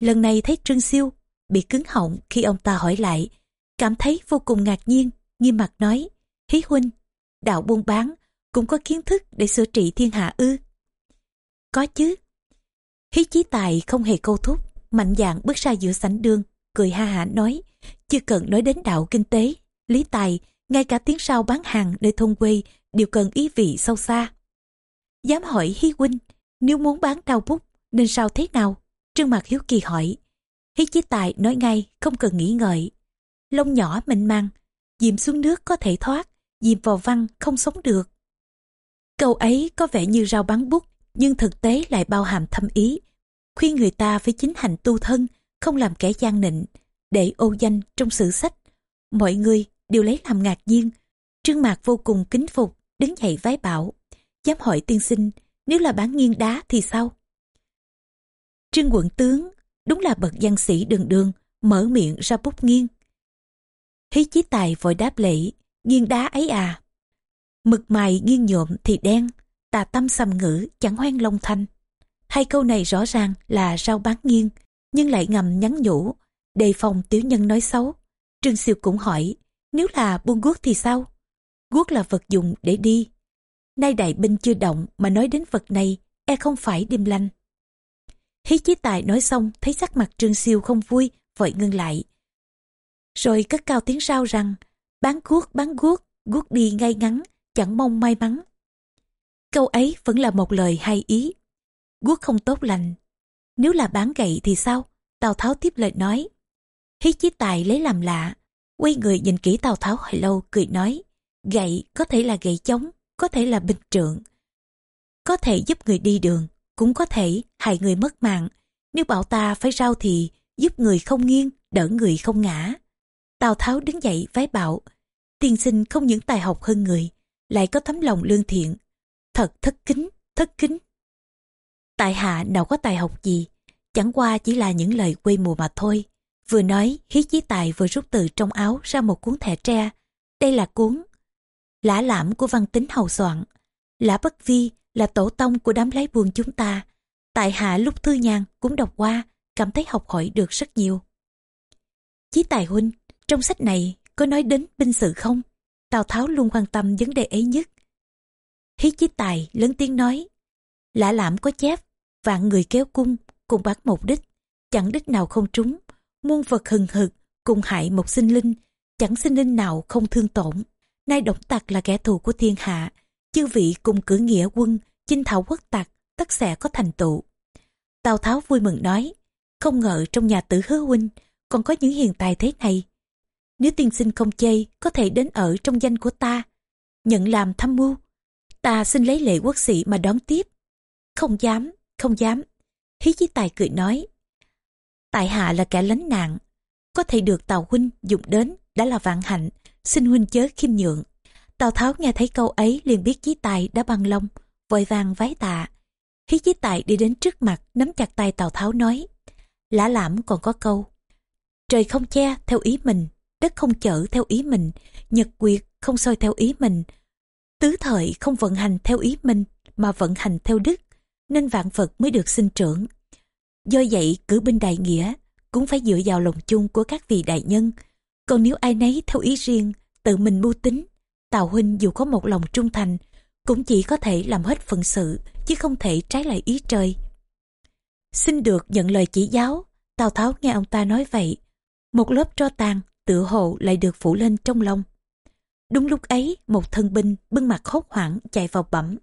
Lần này thấy Trương Siêu bị cứng họng khi ông ta hỏi lại, cảm thấy vô cùng ngạc nhiên, nghiêm mặt nói, Hí huynh, đạo buôn bán, cũng có kiến thức để sửa trị thiên hạ ư. Có chứ. Hí Chí Tài không hề câu thúc, mạnh dạn bước ra giữa sảnh đường, cười ha hả nói, chưa cần nói đến đạo kinh tế, lý tài, ngay cả tiếng sau bán hàng nơi thôn quê đều cần ý vị sâu xa. Dám hỏi Hí huynh, nếu muốn bán đau bút nên sao thế nào? Trương Mạc Hiếu Kỳ hỏi. Hí Chí Tài nói ngay, không cần nghĩ ngợi. Lông nhỏ mịn màng, dìm xuống nước có thể thoát, dìm vào văn không sống được. Câu ấy có vẻ như rau bắn bút, nhưng thực tế lại bao hàm thâm ý. Khuyên người ta phải chính hành tu thân, không làm kẻ gian nịnh, để ô danh trong sử sách. Mọi người đều lấy làm ngạc nhiên. Trương Mạc vô cùng kính phục, đứng dậy vái bảo. Dám hỏi tiên sinh, nếu là bán nghiêng đá thì sao? Trương quận tướng, đúng là bậc văn sĩ đường đường, mở miệng ra bút nghiêng. Hí chí tài vội đáp lễ, nghiêng đá ấy à. Mực mày nghiêng nhộm thì đen, tà tâm sầm ngữ chẳng hoang long thanh. Hai câu này rõ ràng là rau bán nghiêng, nhưng lại ngầm nhắn nhủ, đề phòng tiểu nhân nói xấu. Trương Siêu cũng hỏi, nếu là buôn guốc thì sao? Guốc là vật dụng để đi. Nay đại binh chưa động mà nói đến vật này, e không phải đêm lanh. Hí chí tài nói xong thấy sắc mặt Trương Siêu không vui, vội ngưng lại. Rồi cất cao tiếng sao rằng, bán guốc bán guốc, guốc đi ngay ngắn, chẳng mong may mắn. Câu ấy vẫn là một lời hay ý. Guốc không tốt lành, Nếu là bán gậy thì sao? Tào Tháo tiếp lời nói. Hí chí tài lấy làm lạ. Quay người nhìn kỹ Tào Tháo hồi lâu cười nói. Gậy có thể là gậy chống, có thể là bình trượng. Có thể giúp người đi đường, cũng có thể hại người mất mạng. Nếu bảo ta phải rao thì giúp người không nghiêng, đỡ người không ngã. Tào Tháo đứng dậy vái bảo. Tiên sinh không những tài học hơn người, lại có tấm lòng lương thiện. Thật thất kính, thất kính. Tại hạ nào có tài học gì, chẳng qua chỉ là những lời quê mùa mà thôi. Vừa nói, hí chí tài vừa rút từ trong áo ra một cuốn thẻ tre. Đây là cuốn Lã lãm của văn tính hầu soạn. Lã bất vi là tổ tông của đám lái buồn chúng ta. Tại hạ lúc thư nhàn cũng đọc qua, cảm thấy học hỏi được rất nhiều. Chí tài huynh, trong sách này có nói đến binh sự không? Tào Tháo luôn quan tâm vấn đề ấy nhất. Hí chí tài lớn tiếng nói, lã lãm có chép, vạn người kéo cung, cùng bắt một đích, chẳng đích nào không trúng, muôn vật hừng hực, cùng hại một sinh linh, chẳng sinh linh nào không thương tổn. Nay động tặc là kẻ thù của thiên hạ, chư vị cùng cử nghĩa quân, chinh thảo quốc tặc, tất sẽ có thành tựu. Tào Tháo vui mừng nói, không ngờ trong nhà tử hứa huynh còn có những hiền tài thế này. Nếu tiên sinh không chê, có thể đến ở trong danh của ta, nhận làm tham mưu. Ta xin lấy lệ quốc sĩ mà đón tiếp. Không dám, không dám. Hí chí tài cười nói, tại hạ là kẻ lánh nạn, có thể được Tào huynh dụng đến đã là vạn hạnh, xin huynh chớ khiêm nhượng. Tào Tháo nghe thấy câu ấy liền biết chí tài đã băng lông, vội vàng vái tạ. Hí chí tài đi đến trước mặt nắm chặt tay Tào Tháo nói, lã lãm còn có câu. Trời không che theo ý mình, đất không chở theo ý mình, nhật quyệt không soi theo ý mình. Tứ thời không vận hành theo ý mình, mà vận hành theo đức, nên vạn vật mới được sinh trưởng. Do vậy, cử binh đại nghĩa cũng phải dựa vào lòng chung của các vị đại nhân. Còn nếu ai nấy theo ý riêng, tự mình mưu tính, Tào Huynh dù có một lòng trung thành, cũng chỉ có thể làm hết phận sự, chứ không thể trái lại ý trời. Xin được nhận lời chỉ giáo, Tào Tháo nghe ông ta nói vậy. Một lớp tro tàn, tựa hồ lại được phủ lên trong lòng. Đúng lúc ấy, một thân binh bưng mặt hốt hoảng chạy vào bẩm.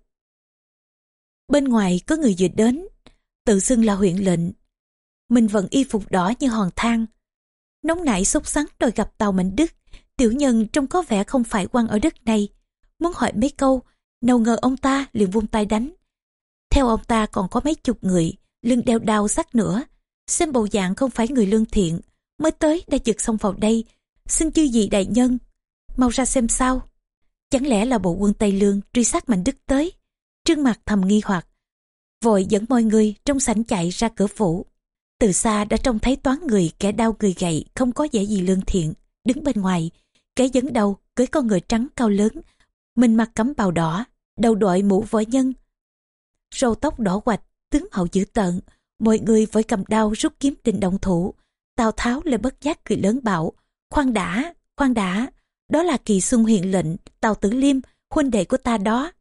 Bên ngoài có người vừa đến, tự xưng là huyện lệnh. Mình vẫn y phục đỏ như hòn thang. Nóng nảy sốt sắng đòi gặp Tàu Mạnh Đức, tiểu nhân trông có vẻ không phải quan ở đất này. Muốn hỏi mấy câu, nào ngờ ông ta liền vung tay đánh. Theo ông ta còn có mấy chục người, lưng đeo đao sắc nữa. Xem bộ dạng không phải người lương thiện, mới tới đã giật xong vào đây. Xin chư gì đại nhân, mau ra xem sao. Chẳng lẽ là bộ quân Tây Lương truy sát Mạnh Đức tới? Trương mặt thầm nghi hoặc, vội dẫn mọi người trong sảnh chạy ra cửa phủ. Từ xa đã trông thấy toán người kẻ đau người gậy không có vẻ gì lương thiện, đứng bên ngoài. Kẻ dẫn đầu cưới con người trắng cao lớn, mình mặc cắm bào đỏ, đầu đội mũ võ nhân. Râu tóc đỏ quạch, tướng hậu dữ tợn, mọi người vội cầm đao rút kiếm định động thủ. Tào Tháo lại bất giác cười lớn bảo, khoan đã, khoan đã, đó là kỳ xuân huyện lệnh, Tào Tử Liêm, huynh đệ của ta đó.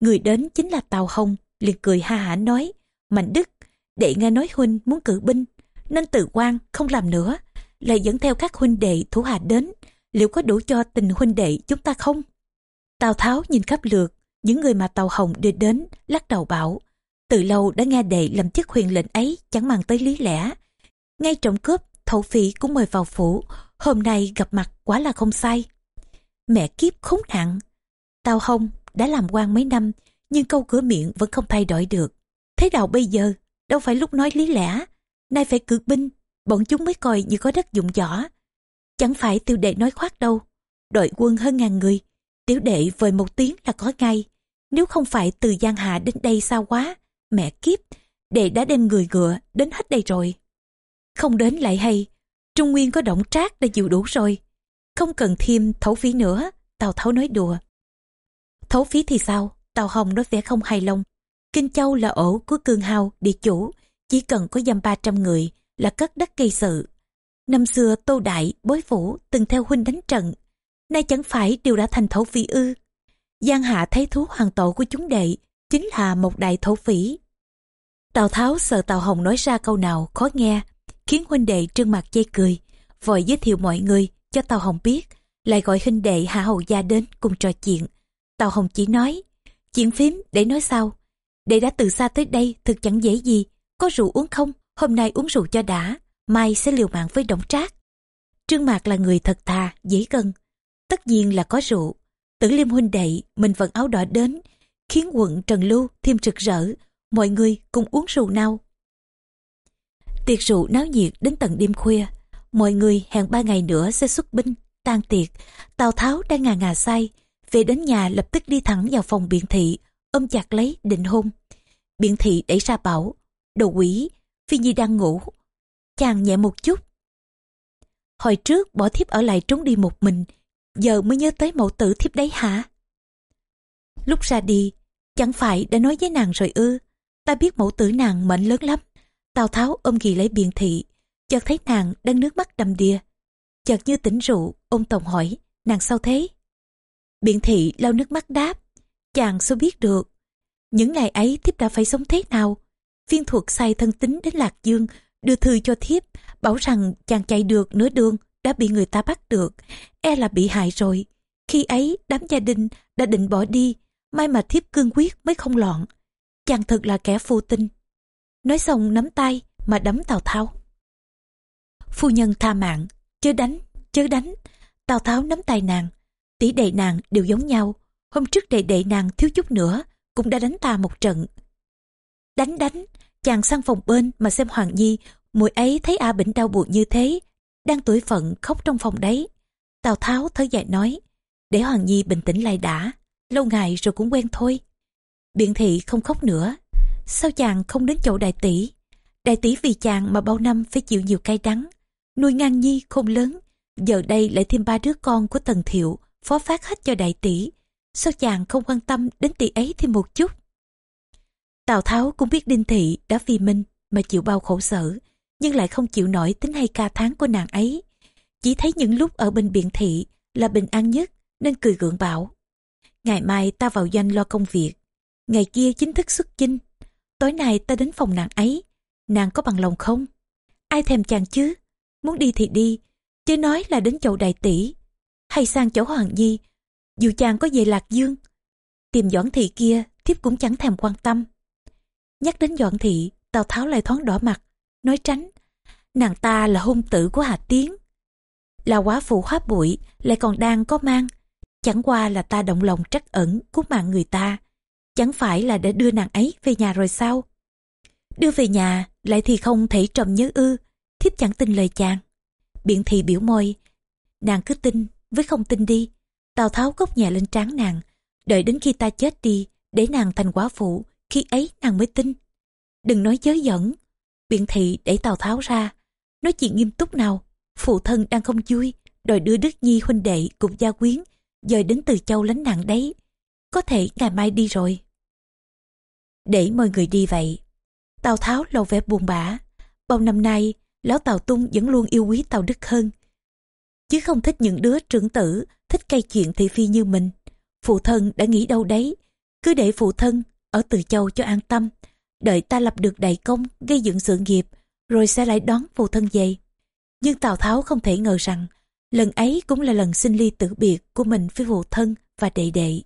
Người đến chính là Tào Hồng, liền cười ha hả nói, Mạnh Đức, đệ nghe nói huynh muốn cử binh, nên tự quan không làm nữa, lại dẫn theo các huynh đệ thủ hạ đến, liệu có đủ cho tình huynh đệ chúng ta không? Tào Tháo nhìn khắp lượt, những người mà Tào Hồng đưa đến, lắc đầu bảo, từ lâu đã nghe đệ làm chức huyền lệnh ấy chẳng mang tới lý lẽ. Ngay trọng cướp, thổ phỉ cũng mời vào phủ, hôm nay gặp mặt quá là không sai. Mẹ kiếp khốn nạn. tao hông đã làm quan mấy năm, nhưng câu cửa miệng vẫn không thay đổi được. Thế nào bây giờ, đâu phải lúc nói lý lẽ, nay phải cử binh, bọn chúng mới coi như có đất dụng võ. Chẳng phải tiêu đệ nói khoác đâu, đội quân hơn ngàn người, tiểu đệ vời một tiếng là có ngay. Nếu không phải từ Giang Hạ đến đây xa quá, mẹ kiếp, đệ đã đem người ngựa đến hết đây rồi. Không đến lại hay, Trung Nguyên có động trác đã chịu đủ rồi. Không cần thêm thấu phí nữa, Tào Tháo nói đùa. Thấu phí thì sao? Tào Hồng nói vẻ không hài lòng. Kinh Châu là ổ của Cương Hào, địa chủ, chỉ cần có dăm 300 người là cất đất gây sự. Năm xưa Tô Đại, bối phủ từng theo huynh đánh trận, nay chẳng phải đều đã thành thổ phỉ ư. Giang hạ thấy thú hoàng tổ của chúng đệ, chính là một đại thổ phỉ. Tào Tháo sợ Tào Hồng nói ra câu nào khó nghe, khiến huynh đệ trương mặt chê cười, vội giới thiệu mọi người cho tàu Hồng biết, lại gọi huynh đệ Hạ Hầu Gia đến cùng trò chuyện. tàu Hồng chỉ nói, chuyện phím để nói sau. đệ đã từ xa tới đây thực chẳng dễ gì, có rượu uống không, hôm nay uống rượu cho đã, mai sẽ liều mạng với đổng trác. Trương Mạc là người thật thà, dễ gần. Tất nhiên là có rượu. Tử liêm huynh đệ, mình vận áo đỏ đến, khiến quận Trần Lưu thêm rực rỡ. Mọi người cùng uống rượu nào. Tiệc rượu náo nhiệt đến tận đêm khuya. Mọi người hẹn ba ngày nữa sẽ xuất binh, tan tiệc. Tào Tháo đang ngà ngà say. Về đến nhà lập tức đi thẳng vào phòng biện thị, ôm chặt lấy định hôn. Biện thị đẩy ra bảo, đồ quỷ, Phi Nhi đang ngủ. Chàng nhẹ một chút. Hồi trước bỏ thiếp ở lại trốn đi một mình, giờ mới nhớ tới mẫu tử thiếp đấy hả? Lúc ra đi, chẳng phải đã nói với nàng rồi ư, ta biết mẫu tử nàng mệnh lớn lắm. Tào Tháo ôm ghì lấy biện thị, chợt thấy nàng đang nước mắt đầm đìa. Chợt như tỉnh rượu, ông Tổng hỏi, nàng sao thế? Biện thị lau nước mắt đáp, chàng sao biết được. Những ngày ấy thiếp đã phải sống thế nào? Viên thuật sai thân tính đến Lạc Dương, đưa thư cho thiếp, bảo rằng chàng chạy được nửa đường đã bị người ta bắt được, e là bị hại rồi. Khi ấy đám gia đình đã định bỏ đi, may mà thiếp cương quyết mới không loạn. Chàng thật là kẻ phù tinh. Nói xong nắm tay mà đấm Tào Tháo. Phu nhân tha mạng, chớ đánh, chớ đánh. Tào Tháo nắm tay nàng, tỷ đệ nàng đều giống nhau. Hôm trước đệ đệ nàng thiếu chút nữa, cũng đã đánh ta một trận. Đánh đánh, chàng sang phòng bên mà xem Hoàng Nhi, muội ấy thấy A Bỉnh đau buồn như thế, đang tuổi phận khóc trong phòng đấy. Tào Tháo thở dài nói, để Hoàng Nhi bình tĩnh lại đã, lâu ngày rồi cũng quen thôi. Biện thị không khóc nữa, sao chàng không đến chỗ đại tỷ? Đại tỷ vì chàng mà bao năm phải chịu nhiều cay đắng, nuôi ngang nhi không lớn, giờ đây lại thêm ba đứa con của Tần Thiệu, phó phát hết cho đại tỷ. Sao chàng không quan tâm đến tỷ ấy thêm một chút? Tào Tháo cũng biết Đinh Thị đã vì mình mà chịu bao khổ sở, nhưng lại không chịu nổi tính hay ca tháng của nàng ấy. Chỉ thấy những lúc ở bên biện thị là bình an nhất nên cười gượng bảo. Ngày mai ta vào doanh lo công việc, ngày kia chính thức xuất chinh. Tối nay ta đến phòng nàng ấy, nàng có bằng lòng không? Ai thèm chàng chứ? Muốn đi thì đi, chứ nói là đến chậu đại tỷ. Hay sang chỗ Hoàng Nhi, dù chàng có về Lạc Dương. Tìm Doãn Thị kia, thiếp cũng chẳng thèm quan tâm. Nhắc đến Doãn Thị, Tào Tháo lại thoáng đỏ mặt, nói tránh. Nàng ta là hôn tử của Hà Tiến. Là quá phụ hóa bụi, lại còn đang có mang. Chẳng qua là ta động lòng trắc ẩn cứu mạng người ta. Chẳng phải là đã đưa nàng ấy về nhà rồi sao? Đưa về nhà, lại thì không thể trầm nhớ ư. Thiếp chẳng tin lời chàng. Biện thị biểu môi. Nàng cứ tin, với không tin đi. Tào Tháo gốc nhẹ lên trán nàng. Đợi đến khi ta chết đi, để nàng thành quả phụ, khi ấy nàng mới tin. Đừng nói chớ dẫn. Biện thị đẩy Tào Tháo ra. Nói chuyện nghiêm túc nào. Phụ thân đang không vui. Đòi đưa Đức Nhi huynh đệ cùng gia quyến. Dời đến từ châu lánh nạn đấy. Có thể ngày mai đi rồi. Để mọi người đi vậy. Tào Tháo lâu vẻ buồn bã. Bao năm nay, lão Tào Tung vẫn luôn yêu quý Tào Đức hơn. Chứ không thích những đứa trưởng tử, thích cây chuyện thị phi như mình. Phụ thân đã nghĩ đâu đấy. Cứ để phụ thân ở Từ Châu cho an tâm. Đợi ta lập được đại công, gây dựng sự nghiệp, rồi sẽ lại đón phụ thân về. Nhưng Tào Tháo không thể ngờ rằng, lần ấy cũng là lần sinh ly tử biệt của mình với phụ thân và đệ đệ.